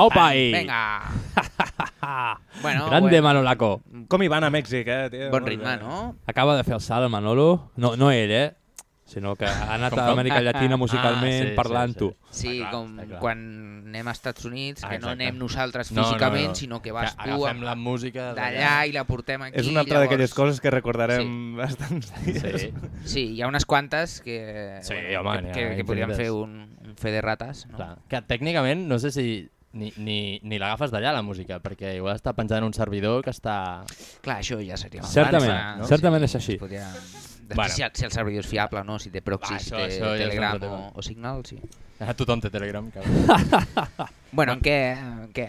Aupa i... Vinga. bueno, Grande bueno. Manolaco. Com hi van a Mèxic, eh, tio? Bon ritme, no? Acaba de fer el salt el Manolo. No, no ell, eh? Sinó que ha anat Com, a com? Amèrica Llatina musicalment Ah, sí, parlant-ho. Sí, clar, com està clar. quan anem als Estats Units, Ah, que no anem nosaltres No, no, físicament, no. sinó que vas Que tu agafem la música d'allà i la portem aquí. És una altra d'aquelles llavors- coses que recordarem bastants dies. Sí. Sí, hi ha unes quantes que, Sí, bueno, home, que, que, que podríem fer un, un fe de rates. No? Clar, que tècnicament no sé si ni, ni, ni l'agafes d'allà la música, perquè igual està penjant en un servidor que està... Clar, això ja seria... una Certament, dansa, no? certament Sí, és així. es Podria... Bueno. si, si el servidor és fiable, no? si té proxy, Va, si té això ja Telegram altre o, o Signal, sí. Ah, tothom té Telegram, cabrón. Bueno, en què? En què?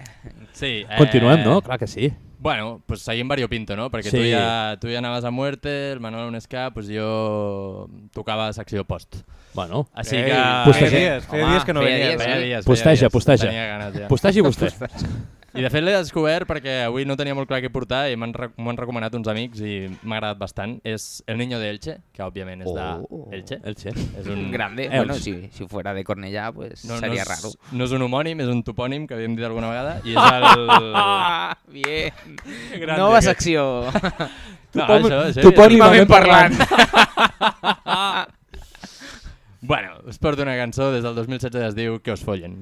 Sí, eh... Continuem, no? Clar que sí. Bueno, pues seguim variopinto, no? Perquè Sí. tu, ja, tu ja anaves a muerte, el Manuel un ska, pues jo tocava secció post. Bueno. Així Ei, que... Postegi- Feia dies, feia Home, dies que no feia venies, dies, eh? feia dies, Posteja, feia dies. posteja. Tenia ganes ja. Postegi vostè. I de fet l'he descobert perquè avui no tenia molt clar què portar i m'han re- han recomanat uns amics i m'ha agradat bastant. És El Niño de Elche, que òbviament és Oh. d'Elche. Elche. És un... Grande. Elx. Bueno, si, si fuera de Cornellà, pues seria és, raro. No és un homònim, és un topònim que havíem dit alguna vegada i és el... Bien. grande, Nova secció. No, Topònim- això, això, topònimament Topònimament parlant. Bueno, us porto una cançó des del 2016 que es diu Que os follen.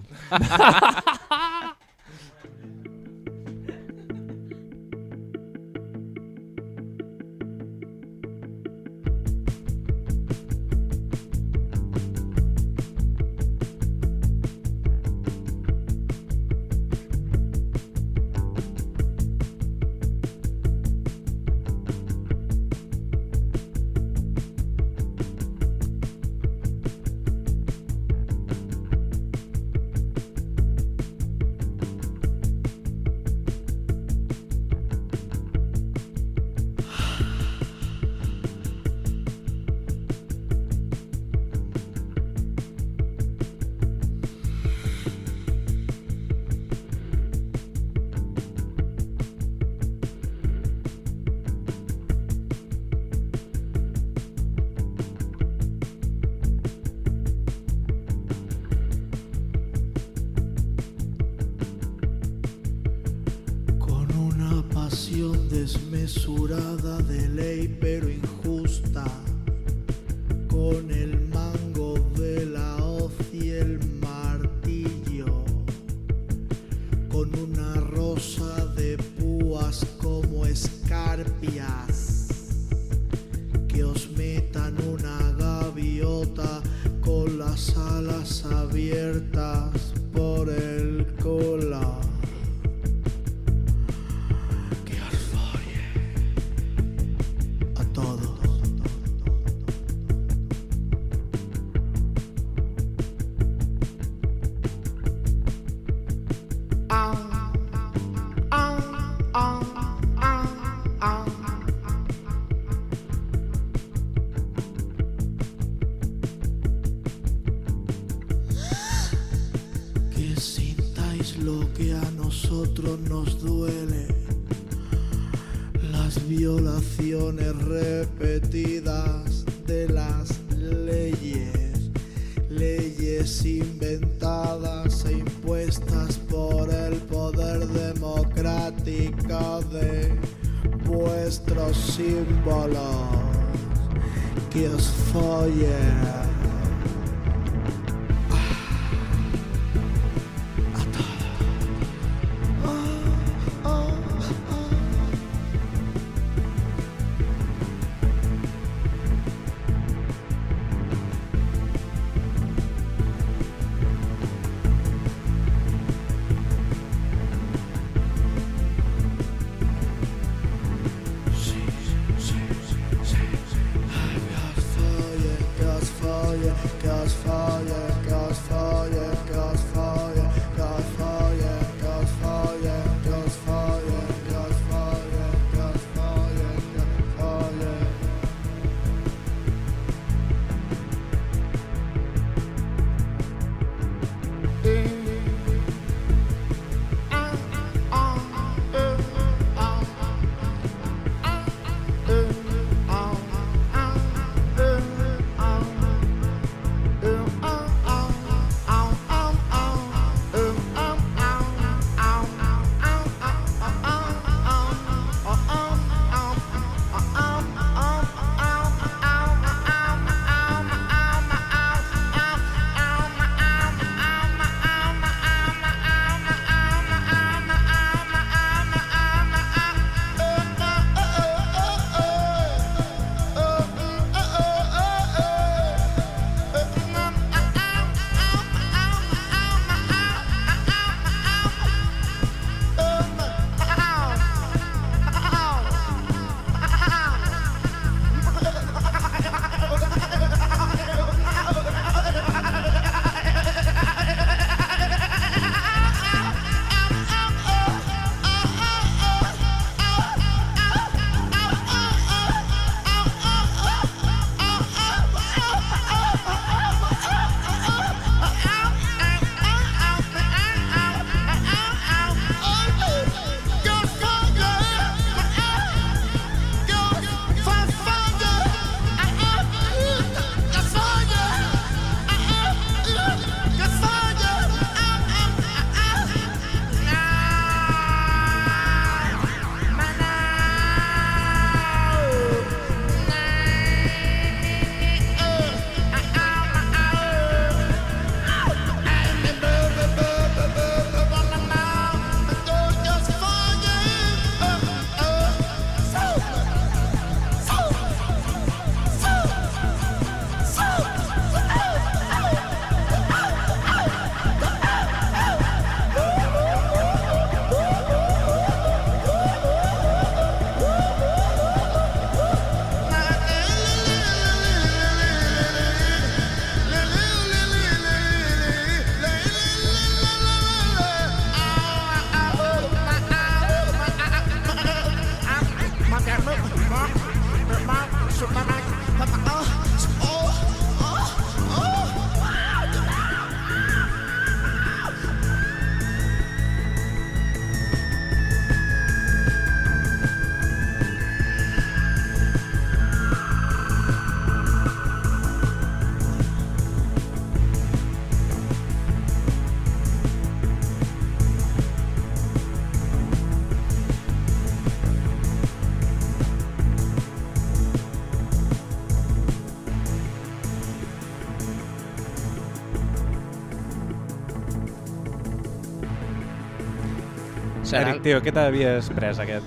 Serà Eric, tio, què t'havies pres aquest?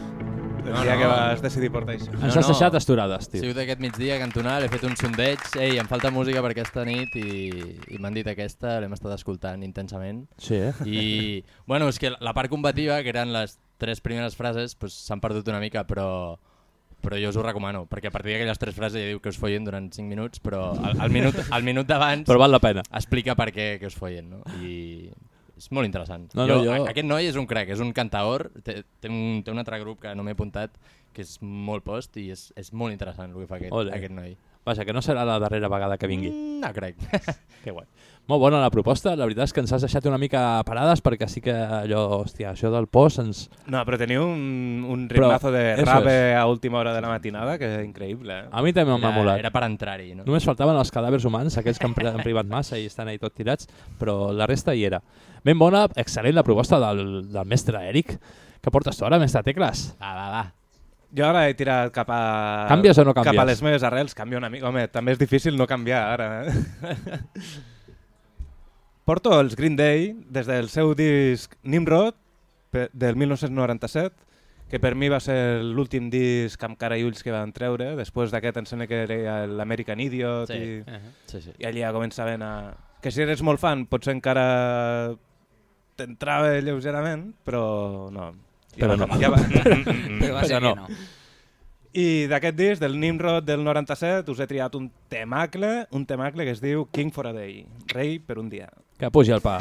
El No, dia no. que vas decidir portar això. Ens has deixat esturades, tio. Ha sigut aquest migdia cantonal, he fet un sondeig, ei, em falta música per aquesta nit i, i m'han dit aquesta, l'hem estat escoltant intensament. Sí, eh? I, bueno, és que la part combativa, que eren les tres primeres frases, pues, s'han perdut una mica, però, però jo us ho recomano, perquè a partir d'aquelles tres frases ja diu que us follen durant 5 minuts, però al, al minut, al minut d'abans Però val la pena. explica per què que us follen, no? I és molt interessant. No, no, jo, jo- Aquest noi és un crack, és un cantaor, té, té, un, té un altre grup que no m'he apuntat, que és molt post i és, és molt interessant el que fa aquest, aquest noi. Vaja, que no serà la darrera vegada que vingui. Mm, No crec. que guai. Molt bona la proposta, la veritat és que ens has deixat una mica parades perquè sí que allò, hòstia, això del post ens... No, però teniu un, un ritmazo de rave a última hora de la matinada que és increïble. Eh? A mi també m'ha molat. era per entrar-hi, no? Només faltaven els cadàvers humans, aquells que han privat massa i estan ahí tot tirats, però la resta hi era. Ben bona, excel·lent la proposta del, del mestre Eric. Que portes tu ara, mestre Tecles? Va, va, va. Jo ara he tirat cap a... Canvies o no canvies? Cap a les meves arrels, canvio una mica. Home, també és difícil no canviar ara. Eh? Porto els Green Day des del seu disc Nimrod del 1997, que per mi va ser l'últim disc amb cara i ulls que van treure. Després d'aquest em sembla que era l'American Idiot Sí. i, Uh-huh. Sí, sí. i allà ja començaven a... Que si eres molt fan potser encara t'entrava lleugerament, però no. Però va, no. Ja va. Però va ser Però no. no. I d'aquest disc, del Nimrod del 97, us he triat un temacle, un temacle que es diu King for a Day, rei per un dia. Que pugi el pa.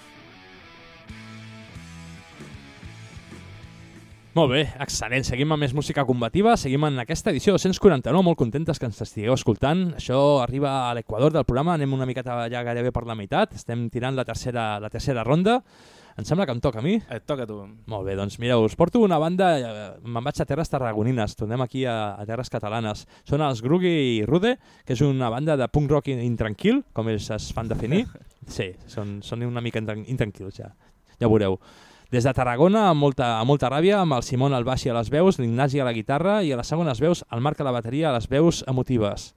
Molt bé, excel·lent. Seguim amb més música combativa. Seguim en aquesta edició 249, molt contentes que ens estigueu escoltant. Això arriba a l'equador del programa, anem una miqueta ja gairebé per la meitat. Estem tirant la tercera, la tercera ronda. Em sembla que em toca a mi. Et toca a tu. Molt bé, doncs mireu, us porto una banda, eh, me'n vaig a terres tarragonines, tornem aquí a, a terres catalanes. Són els Grugi i Rude, que és una banda de punk rock in- intranquil, com ells es fan definir. Sí, són, són una mica intran- intranquils ja, ja veureu. Des de Tarragona, amb molta, amb molta ràbia, amb el Simon al baix i a les veus, l'Ignasi a la guitarra i a les segones veus, el Marc a la bateria a les veus emotives.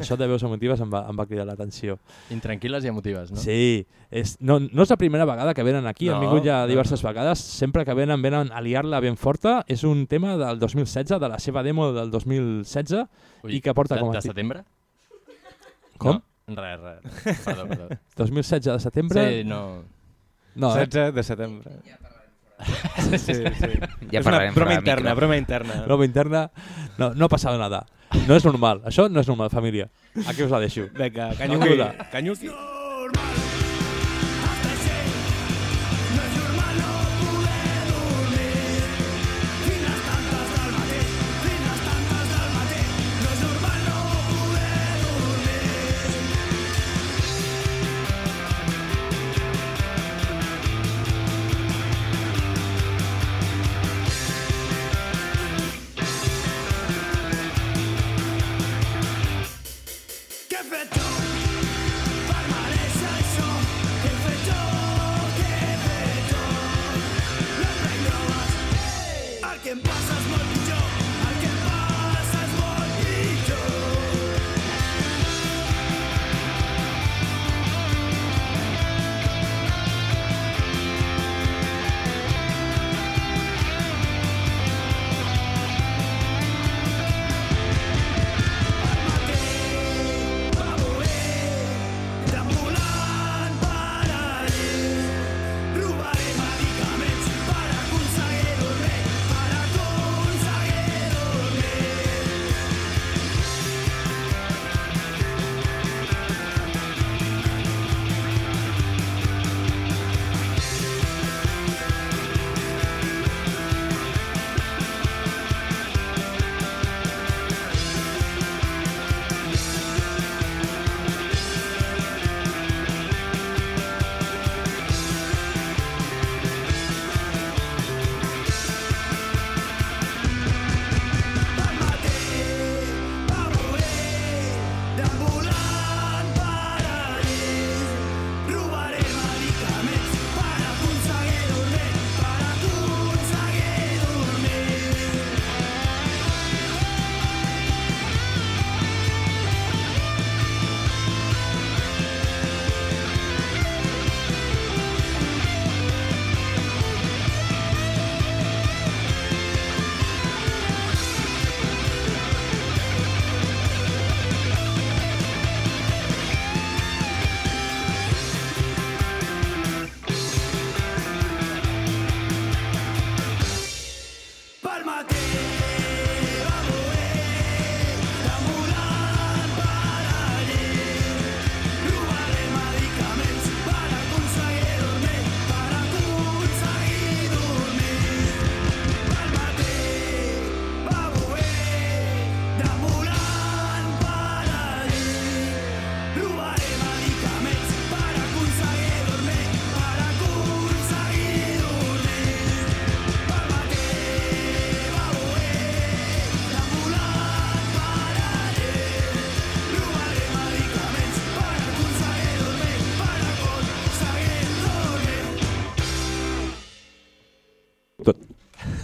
Això de veus emotives em va, em va cridar l'atenció. Intranquil·les i emotives, no? Sí, és, no, no és la primera vegada que venen aquí, No, han vingut ja no. diverses vegades, sempre que venen venen a liar-la ben forta, és un tema del 2016, de la seva demo del 2016, Ui, i que porta de- com a de setembre? Com? No, res, res. Perdó, perdó. 2016 de setembre? Sí, no... No, eh? 16 de setembre. Sí, sí. Ja és una broma interna, broma interna. Broma interna, no, no ha passat nada. No és normal, això no és normal, família. Aquí us la deixo. Vinga, No, canyuqui, cruda. canyuqui.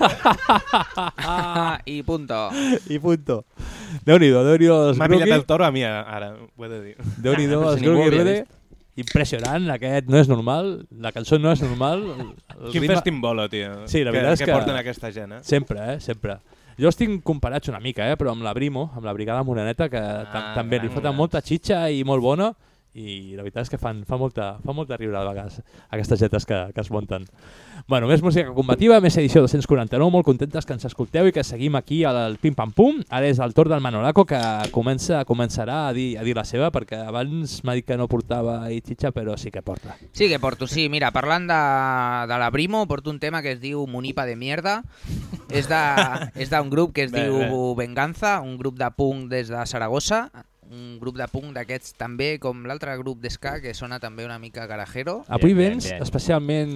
I punto. I punto. Déu-n'hi-do, Déu-n'hi-do els M'ha Grugi. pillat el toro a mi, ara, ho he de dir. Déu-n'hi-do els havia Rude. vist. Impressionant, aquest no és normal, la cançó no és normal. Quin ritme- festimbolo, tio, Sí, la que- veritat és que que... porten aquesta gent, eh? Sempre, eh? Sempre. Jo els tinc comparats una mica, eh? però amb la Brimo, amb la Brigada Moreneta, que Ah, també li nas. molta xitxa i molt bona, i la veritat és que fan, fa, molta, fa molta riure a vegades aquestes jetes que, que es munten. Bueno, més música combativa, més edició 249, molt contentes que ens escolteu i que seguim aquí al Pim Pam Pum. Ara és el torn del Manolaco que comença començarà a dir, a dir la seva perquè abans m'ha dit que no portava i xitxa, però sí que porta. Sí que porto, sí. Mira, parlant de, de la Brimo, porto un tema que es diu Munipa de mierda. és de- és d'un grup que es Bé, diu bé. Venganza, un grup de punk des de Saragossa, un grup de punk d'aquests també, com l'altre grup d'esca, que sona també una mica garajero. Avui vens especialment...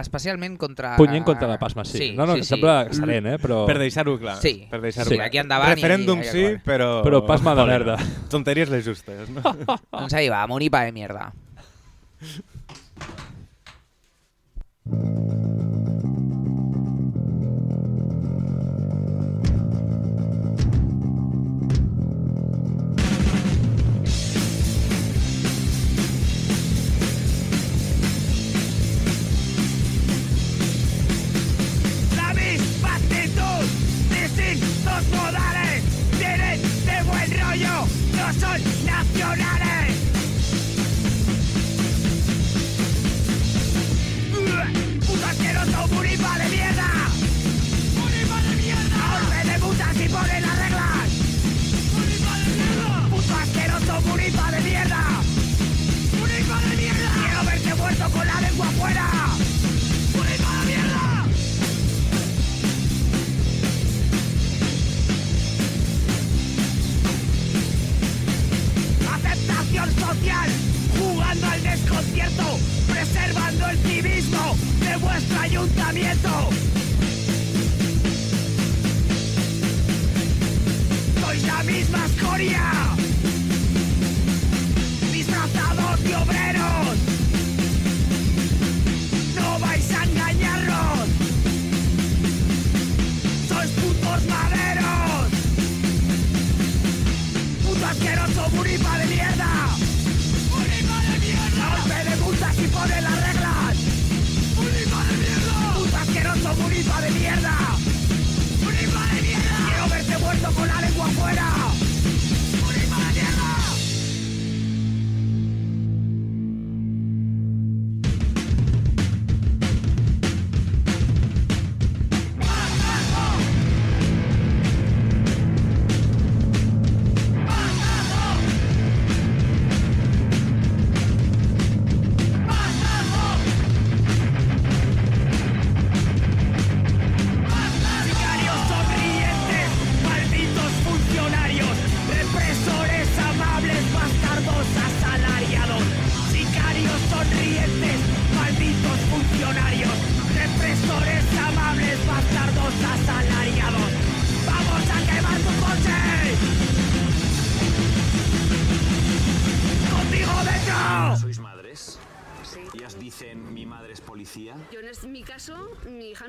Especialment contra... Punyent contra la Pasma, sí. Sí, no, no, sí, que sí. sembla excel·lent, eh? Però... Per deixar-ho clar. Sí, per deixar-ho sí, clar. aquí endavant i- Referèndum i- sí, però... Però pasma de merda. Tonteries les justes, no? Doncs ahí va, Munipa de mierda.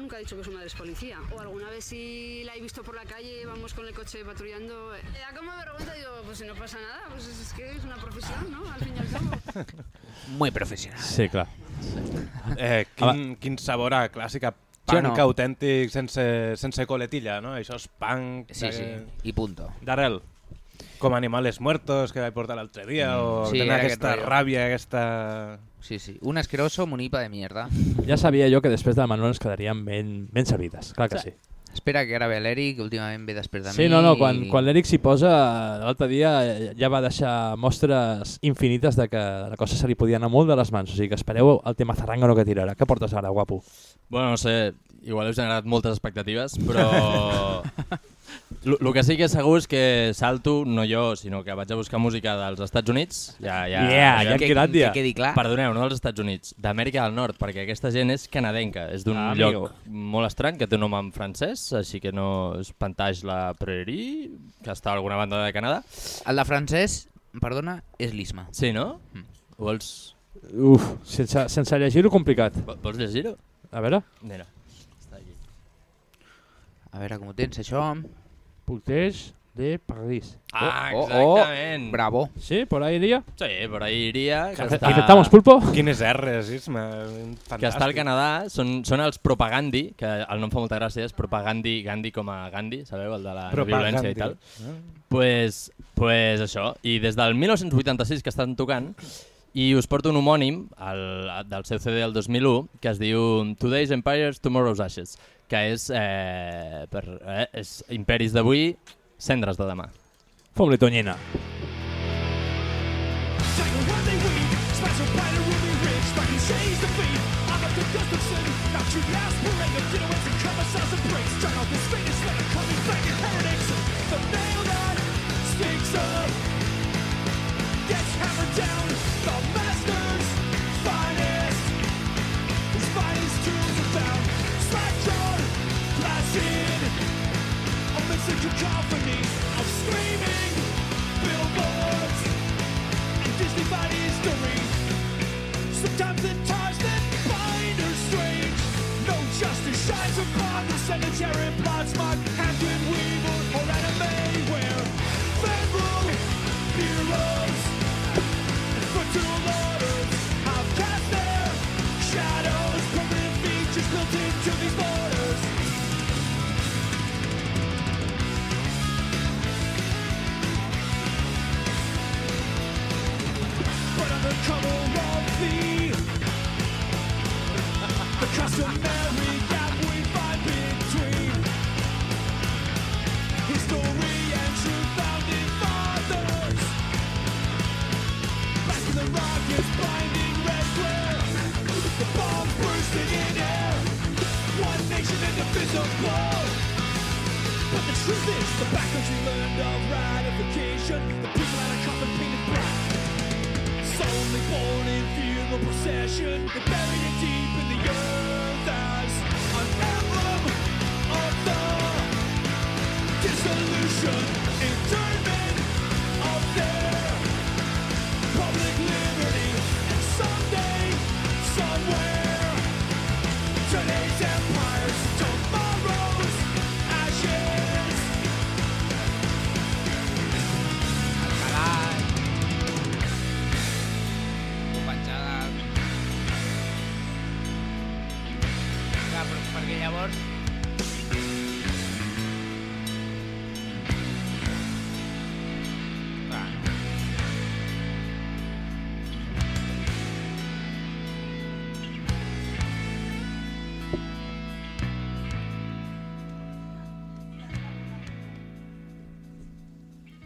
nunca ha dicho que su madre es policía. O alguna vez si la he visto por la calle, vamos con el coche patrullando, eh, me da como vergüenza, digo, pues si no pasa nada, pues es, es que es una profesión, ¿no? Al fin y al cabo. Muy professional. Sí, clar. Eh, quin, quin sabor a clàssica punk no? autèntic sense, sense coletilla, no? Això és punk... Sí, sí, i punto. D'arrel. Com Animales Muertos, que vaig portar l'altre dia, Mm. o Sí, sí, aquest aquesta rotllo. ràbia, aquesta... Sí, sí. Un asqueroso munipa de mierda. Ja sabia jo que després del Manuel ens quedaríem ben, ben servides, clar que sí. Espera que ara ve l'Eric, últimament ve després de Sí, mi. no, no, quan, i- quan l'Eric s'hi posa, l'altre dia ja va deixar mostres infinites de que la cosa se li podia anar molt de les mans, o sigui que espereu el tema zarrangano que tirarà. Què portes ara, guapo? Bueno, no sé, igual us ha generat moltes expectatives, però... El que sí que és segur és que salto, no jo, sinó que vaig a buscar música dels Estats Units. Ja, ja, Yeah, ja que, quedat ja. Que quedi clar. Perdoneu, no dels Estats Units, d'Amèrica del Nord, perquè aquesta gent és canadenca, és d'un Ah, lloc amigo. molt estrany, que té un nom en francès, així que no és Pantage la Prairie, que està a alguna banda de Canadà. El de francès, perdona, és l'Isma. Sí, no? Mm. Vols... Uf, sense, sense llegir-ho complicat. Vo- Vols llegir-ho? A veure. Mira, està aquí. A veure com ho tens, això. Pulteix. de París. Ah, Oh, oh, exactament. bravo. Sí, por ahí iría. Sí, por ahí iria. Que Hace- ¿Aceptamos pulpo? Quines R's, Isma. que està al Canadà, són, són els Propagandi, que el nom fa molta gràcia, és Propagandi, Gandhi com a Gandhi, sabeu, el de la no violència i tal. Ah. Pues, pues això, i des del 1986 que estan tocant, i us porto un homònim el, del seu CD del 2001 que es diu Today's Empires, Tomorrow's Ashes, que és, eh, per, eh, és imperis d'avui, cendres de demà. Fom-li tonyina. Cacophony of screaming billboards and Disney body history. Sometimes the ties that bind are strange. No justice shines upon the sanitary plots marked Hampton Weaver or anime where federal bureaus and fraternal orders have cast their shadows, permanent features built into these borders. But under of the the customary gap we find between history and true founding fathers. Back in the rockets, blinding red glare, the bombs bursting in air. One nation indivisible. But the truth is, the backcountry land of ratification, the people that are coffin black. Born in funeral procession, they buried it deep in the earth as an emblem of the dissolution,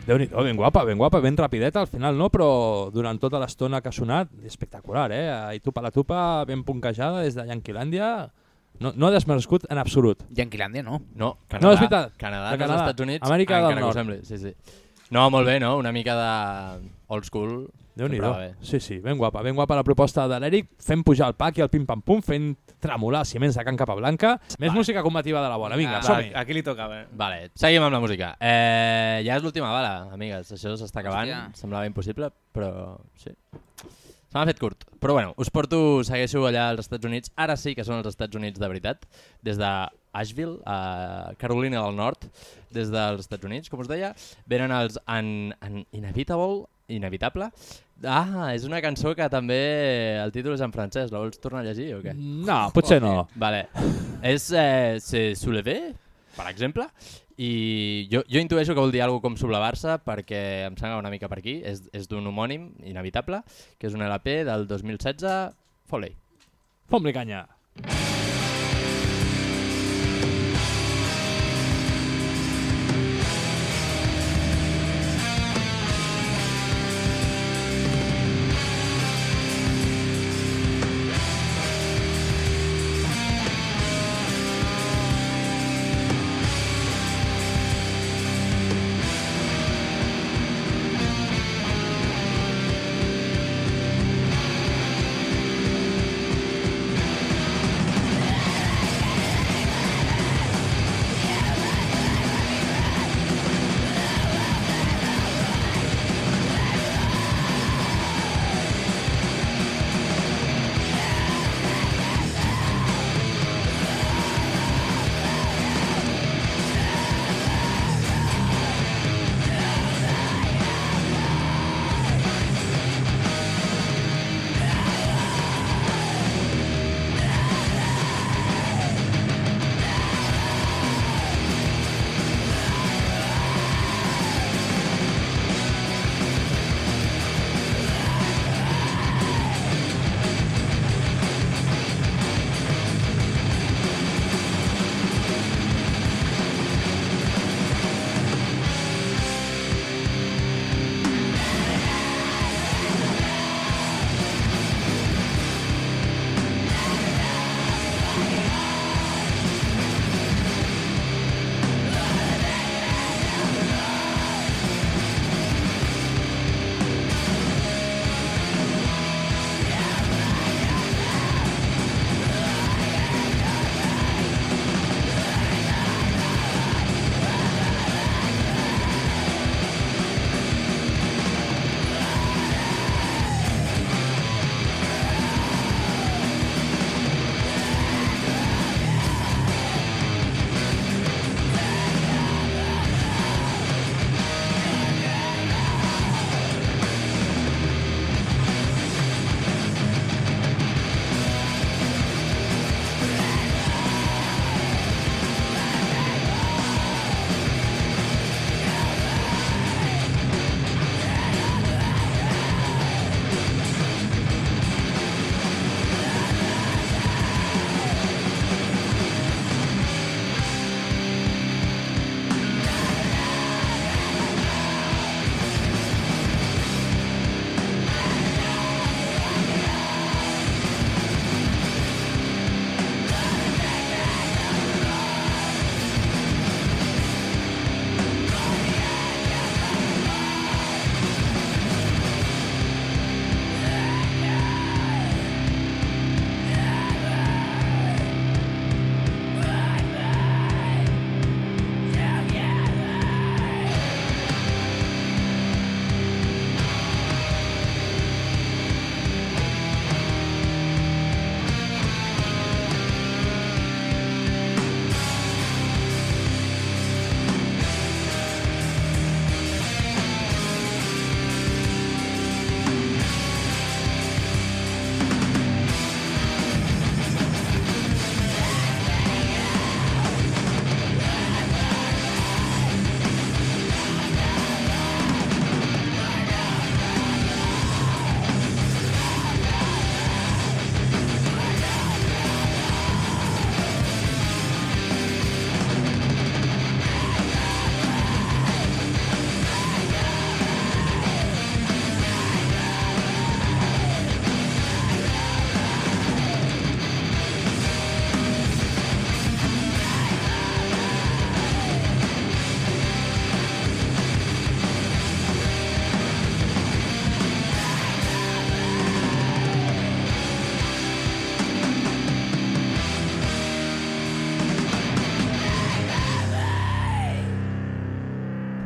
déu nhi ben guapa, ben guapa, ben rapideta al final no, però durant tota l'estona que ha sonat, espectacular, eh? I tupa la tupa, ben punquejada des de Yanquilàndia, no, no ha desmerescut en absolut. Yanquilàndia no. No, Canadà, No, és veritat. Canadà, De Canadà. Estats Units, Amèrica del Nord. sembli. Sí, sí. No, molt bé, no? Una mica de old school. Déu nhi va. Sí, sí, ben guapa, ben guapa la proposta de l'Eric, fent pujar el pack i el pim-pam-pum, fent tremolar ciments de Can Capablanca. Més música combativa de la bona, vinga, Va, som-hi. aquí li tocava. Vale, seguim amb la música. Eh, ja és l'última bala, amigues. Això s'està acabant. Hòstia. Semblava impossible, però sí. Se m'ha fet curt. Però bueno, us porto, segueixo allà als Estats Units. Ara sí que són els Estats Units de veritat. Des de Asheville, a Carolina del Nord, des dels Estats Units, com us deia, venen els en, en Inevitable, Inevitable. Ah, és una cançó que també el títol és en francès. La vols tornar a llegir o què? No, potser no. Vale. És eh, Se soulever, per exemple, i jo, jo intueixo que vol dir alguna com sublevar-se perquè em sembla una mica per aquí. És, és d'un homònim inevitable, que és un LP del 2016, Foley. Fom-li canya. Thank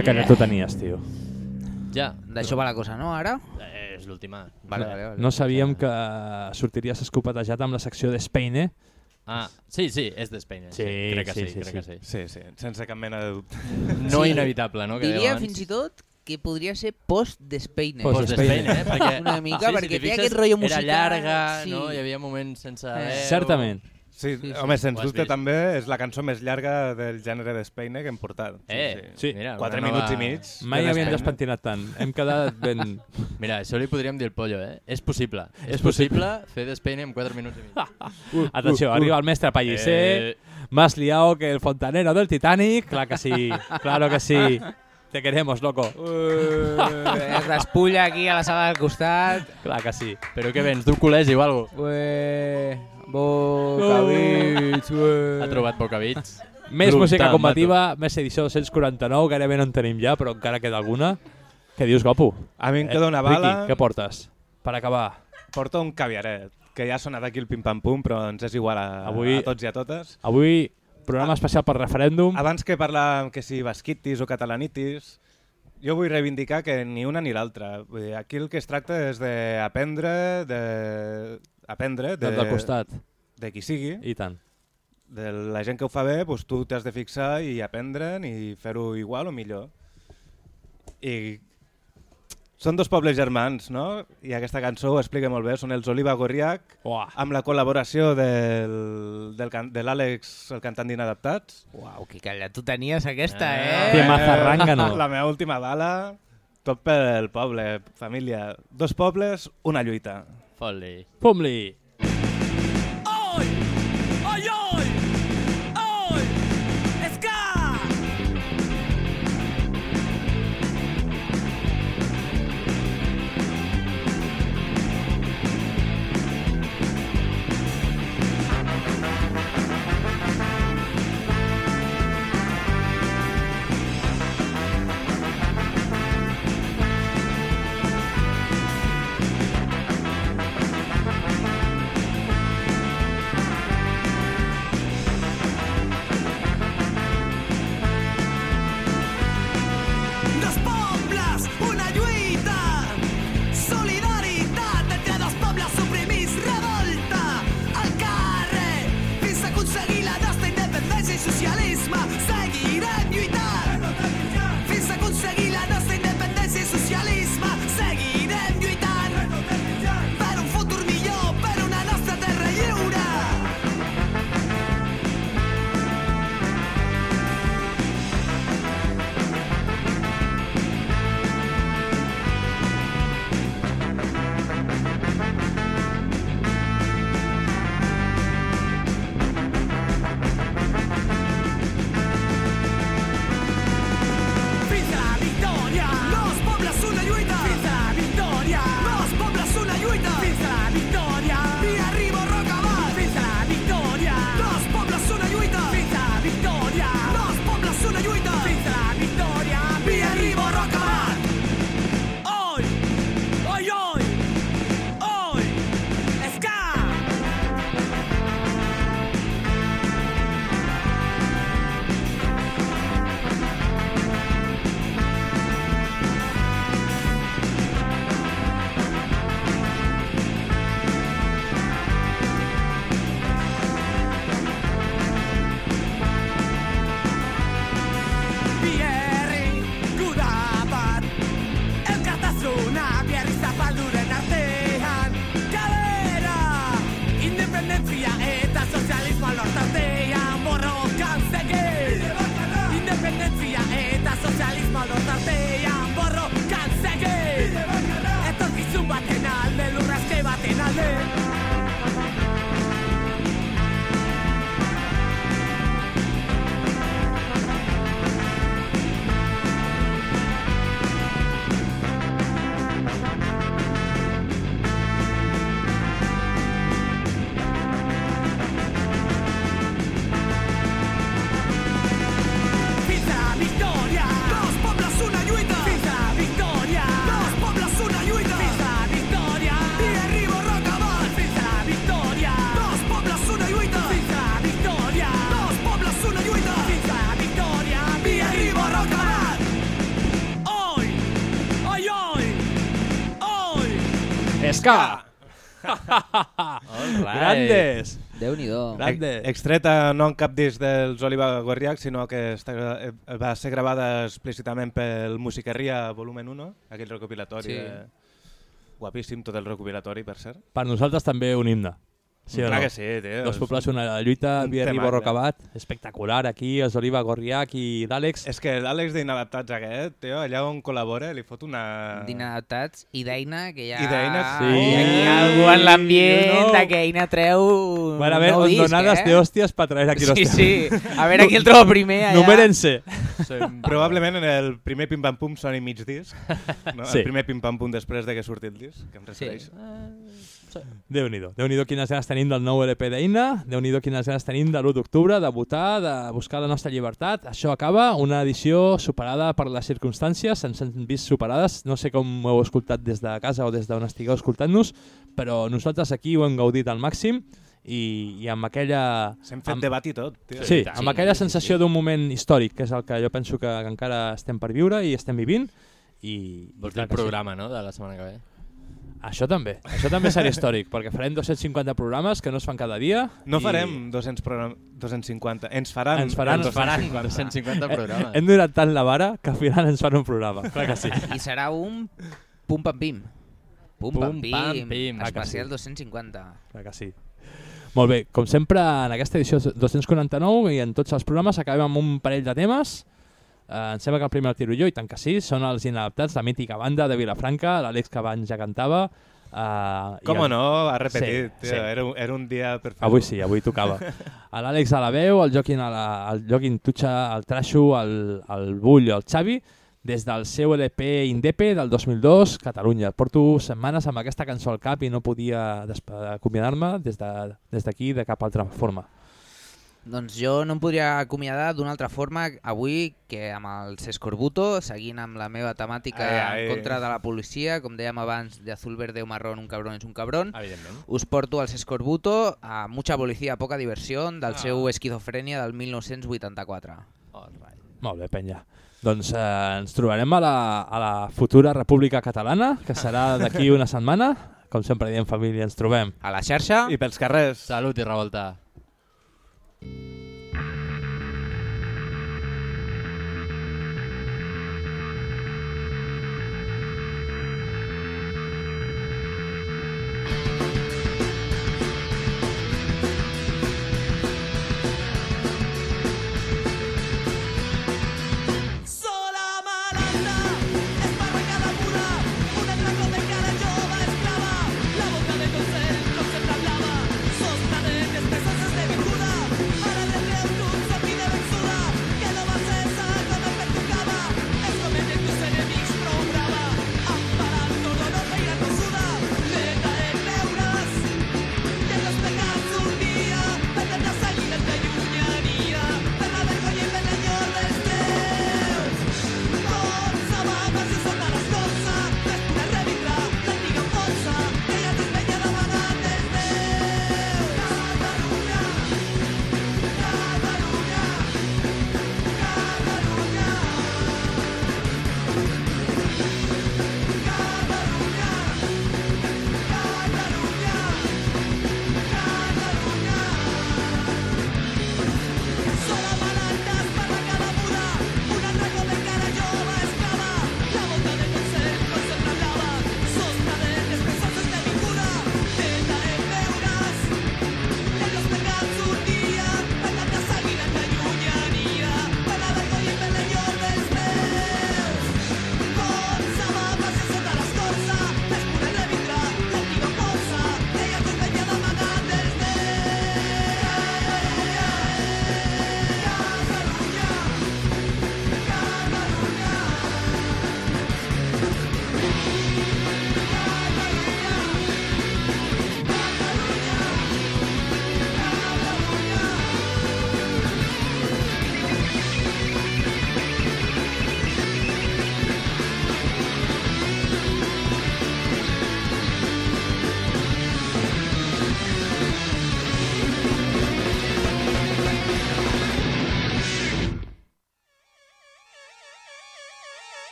Que canet tu tenies, tio. Ja. D'això va la cosa, no, ara? Eh, és l'última. Vale, vale, vale. No sabíem que sortiries escopetejat amb la secció d'Espeine. Ah, sí, sí, és d'Espain. Sí, crec que sí, sí, sí, crec que sí. sí. Sí, sí, sense cap mena de dubte. No inevitable, no? Que Diria abans. fins i tot que podria ser post d'Espeine. Post d'Espain, eh? Perquè, Una mica, sí, perquè té fixes, aquest rotllo musical. Era llarga, sí. no? Hi havia moments sense Eh. veu. Certament. Sí, Sí, sí. home, sens dubte vist. també és la cançó més llarga del gènere d'Espeine que hem portat. Eh, Sí. mira, Quatre una minuts nova- i mig. Mai havíem despentinat tant. Hem quedat ben... Mira, això li podríem dir el pollo, eh? És possible. És, És possible. possible fer d'Espain en 4 minuts i mig. Atenció, arriba el mestre Pellicer. Eh. Más liado que el fontanero del Titanic. Clar que sí, claro que sí. Te queremos, loco. Es despulla aquí a la sala del costat. Clar que sí. Però què vens, d'un col·legi o alguna cosa? Ué, bocavits, ué. Ha trobat bocavits. Més Grup música combativa, més edició 249, gairebé no en tenim ja, però encara queda alguna. Què dius, Gopu? A mi em queda una Riqui, bala. què portes? Per acabar. Porto un caviaret, que ja ha sonat aquí el pim-pam-pum, però ens és igual a, Avui- a tots i a totes. Avui, programa especial per referèndum. Abans que parlàvem que si basquitis o catalanitis, jo vull reivindicar que ni una ni l'altra. Vull dir, Aquí el que es tracta és d'aprendre, de... aprendre de, Del costat. de qui sigui. I tant. De la gent que ho fa bé, doncs tu t'has de fixar i aprendre'n i fer-ho igual o millor. I són dos pobles germans, no? I aquesta cançó ho explica molt bé. Són els Oliva Gorriac, Uah. amb la col·laboració del, del can, de l'Àlex, el cantant d'Inadaptats. Uau, que tu tenies aquesta, Ah. eh? Que mazarrangano. La meva última bala, tot pel poble, família. Dos pobles, una lluita. Fully. Pumley. Right. Grandes! Déu-n'hi-do. Grandes. Extreta no en cap disc dels Oliva Gorriac, sinó que està, eh, va ser gravada explícitament pel Musiqueria volumen 1, aquell recopilatori. Sí. De... Guapíssim tot el recopilatori, per cert. Per nosaltres també un himne. Sí Clar no? que sí, tio. Dos pobles, una lluita, Un Bierri temacle. Borrocabat, espectacular aquí, els Oliva Gorriac i l'Àlex. És que l'Àlex d'Inadaptats aquest, tio, allà on col·labora, li fot una... D'inadaptats i d'Eina, que ja... I d'Eina, sí. Hi ha algú en l'ambient No. que Eina treu Bueno, a ver, nou disc, hondonadas eh? de hostias para traer aquí los Sí, sí. A veure qui el troba primer allà. Numérense. Probablement en el primer pim-pam-pum soni mig disc. No? Sí. El primer pim-pam-pum després de que surti el disc, que em refereix. Déu-n'hi-do. Déu-n'hi-do quines ganes tenim del nou LP d'Eina, Déu-n'hi-do quines ganes tenim de l'1 d'octubre, de votar, de buscar la nostra llibertat. Això acaba, una edició superada per les circumstàncies, ens hem vist superades, no sé com ho heu escoltat des de casa o des d'on estigueu escoltant-nos, però nosaltres aquí ho hem gaudit al màxim i, i amb aquella... S'hem fet amb- debat i tot, tio. Sí, amb aquella sensació d'un moment històric, que és el que jo penso que encara estem per viure i estem vivint. I, Vols dir el que sí. programa, no?, de la setmana que ve. Això també, això també serà històric, perquè farem 250 programes que no es fan cada dia. No i- farem 200 program... 250, ens faran, Ens faran, el 250. 250 Eh, programes. Hem donat tant la vara que al final ens fan un programa, clar que sí. I serà un pum-pam-pim. Pum-pam-pim, Pum-pam-pim. Clar que especial sí. 250. Clar que sí. Molt bé, com sempre en aquesta edició 249 i en tots els programes acabem amb un parell de temes. Uh, em sembla que el primer el tiro jo, i tant que sí, són els inadaptats, la mítica banda de Vilafranca, l'Àlex que abans ja cantava. Uh, Com no? Ha repetit, tio, era un- era un dia per fer-ho. Avui sí, avui tocava. L'Àlex a la veu, el Joaquín, a la, el Joaquín Tutxa, el Traxo, el, el Bull, el Xavi, des del seu LP Indepe del 2002, Catalunya. Porto setmanes amb aquesta cançó al cap i no podia acomiadar-me des de- des d'aquí de, de cap altra forma. Doncs jo no em podria acomiadar d'una altra forma avui que amb el Sescorbuto, seguint amb la meva temàtica Ai, ai. en contra de la policia, com dèiem abans, de azul, verde o marrón, un cabrón és un cabrón, Evidentment. us porto al Sescorbuto a Mucha Policía, Poca Diversión, del Ah. seu Esquizofrènia del 1984. Molt bé, penya. Doncs eh, ens trobarem a la, a la futura República Catalana, que serà d'aquí una setmana. Com sempre diem, família, ens trobem. A la xarxa. I pels carrers. Salut i revolta. Música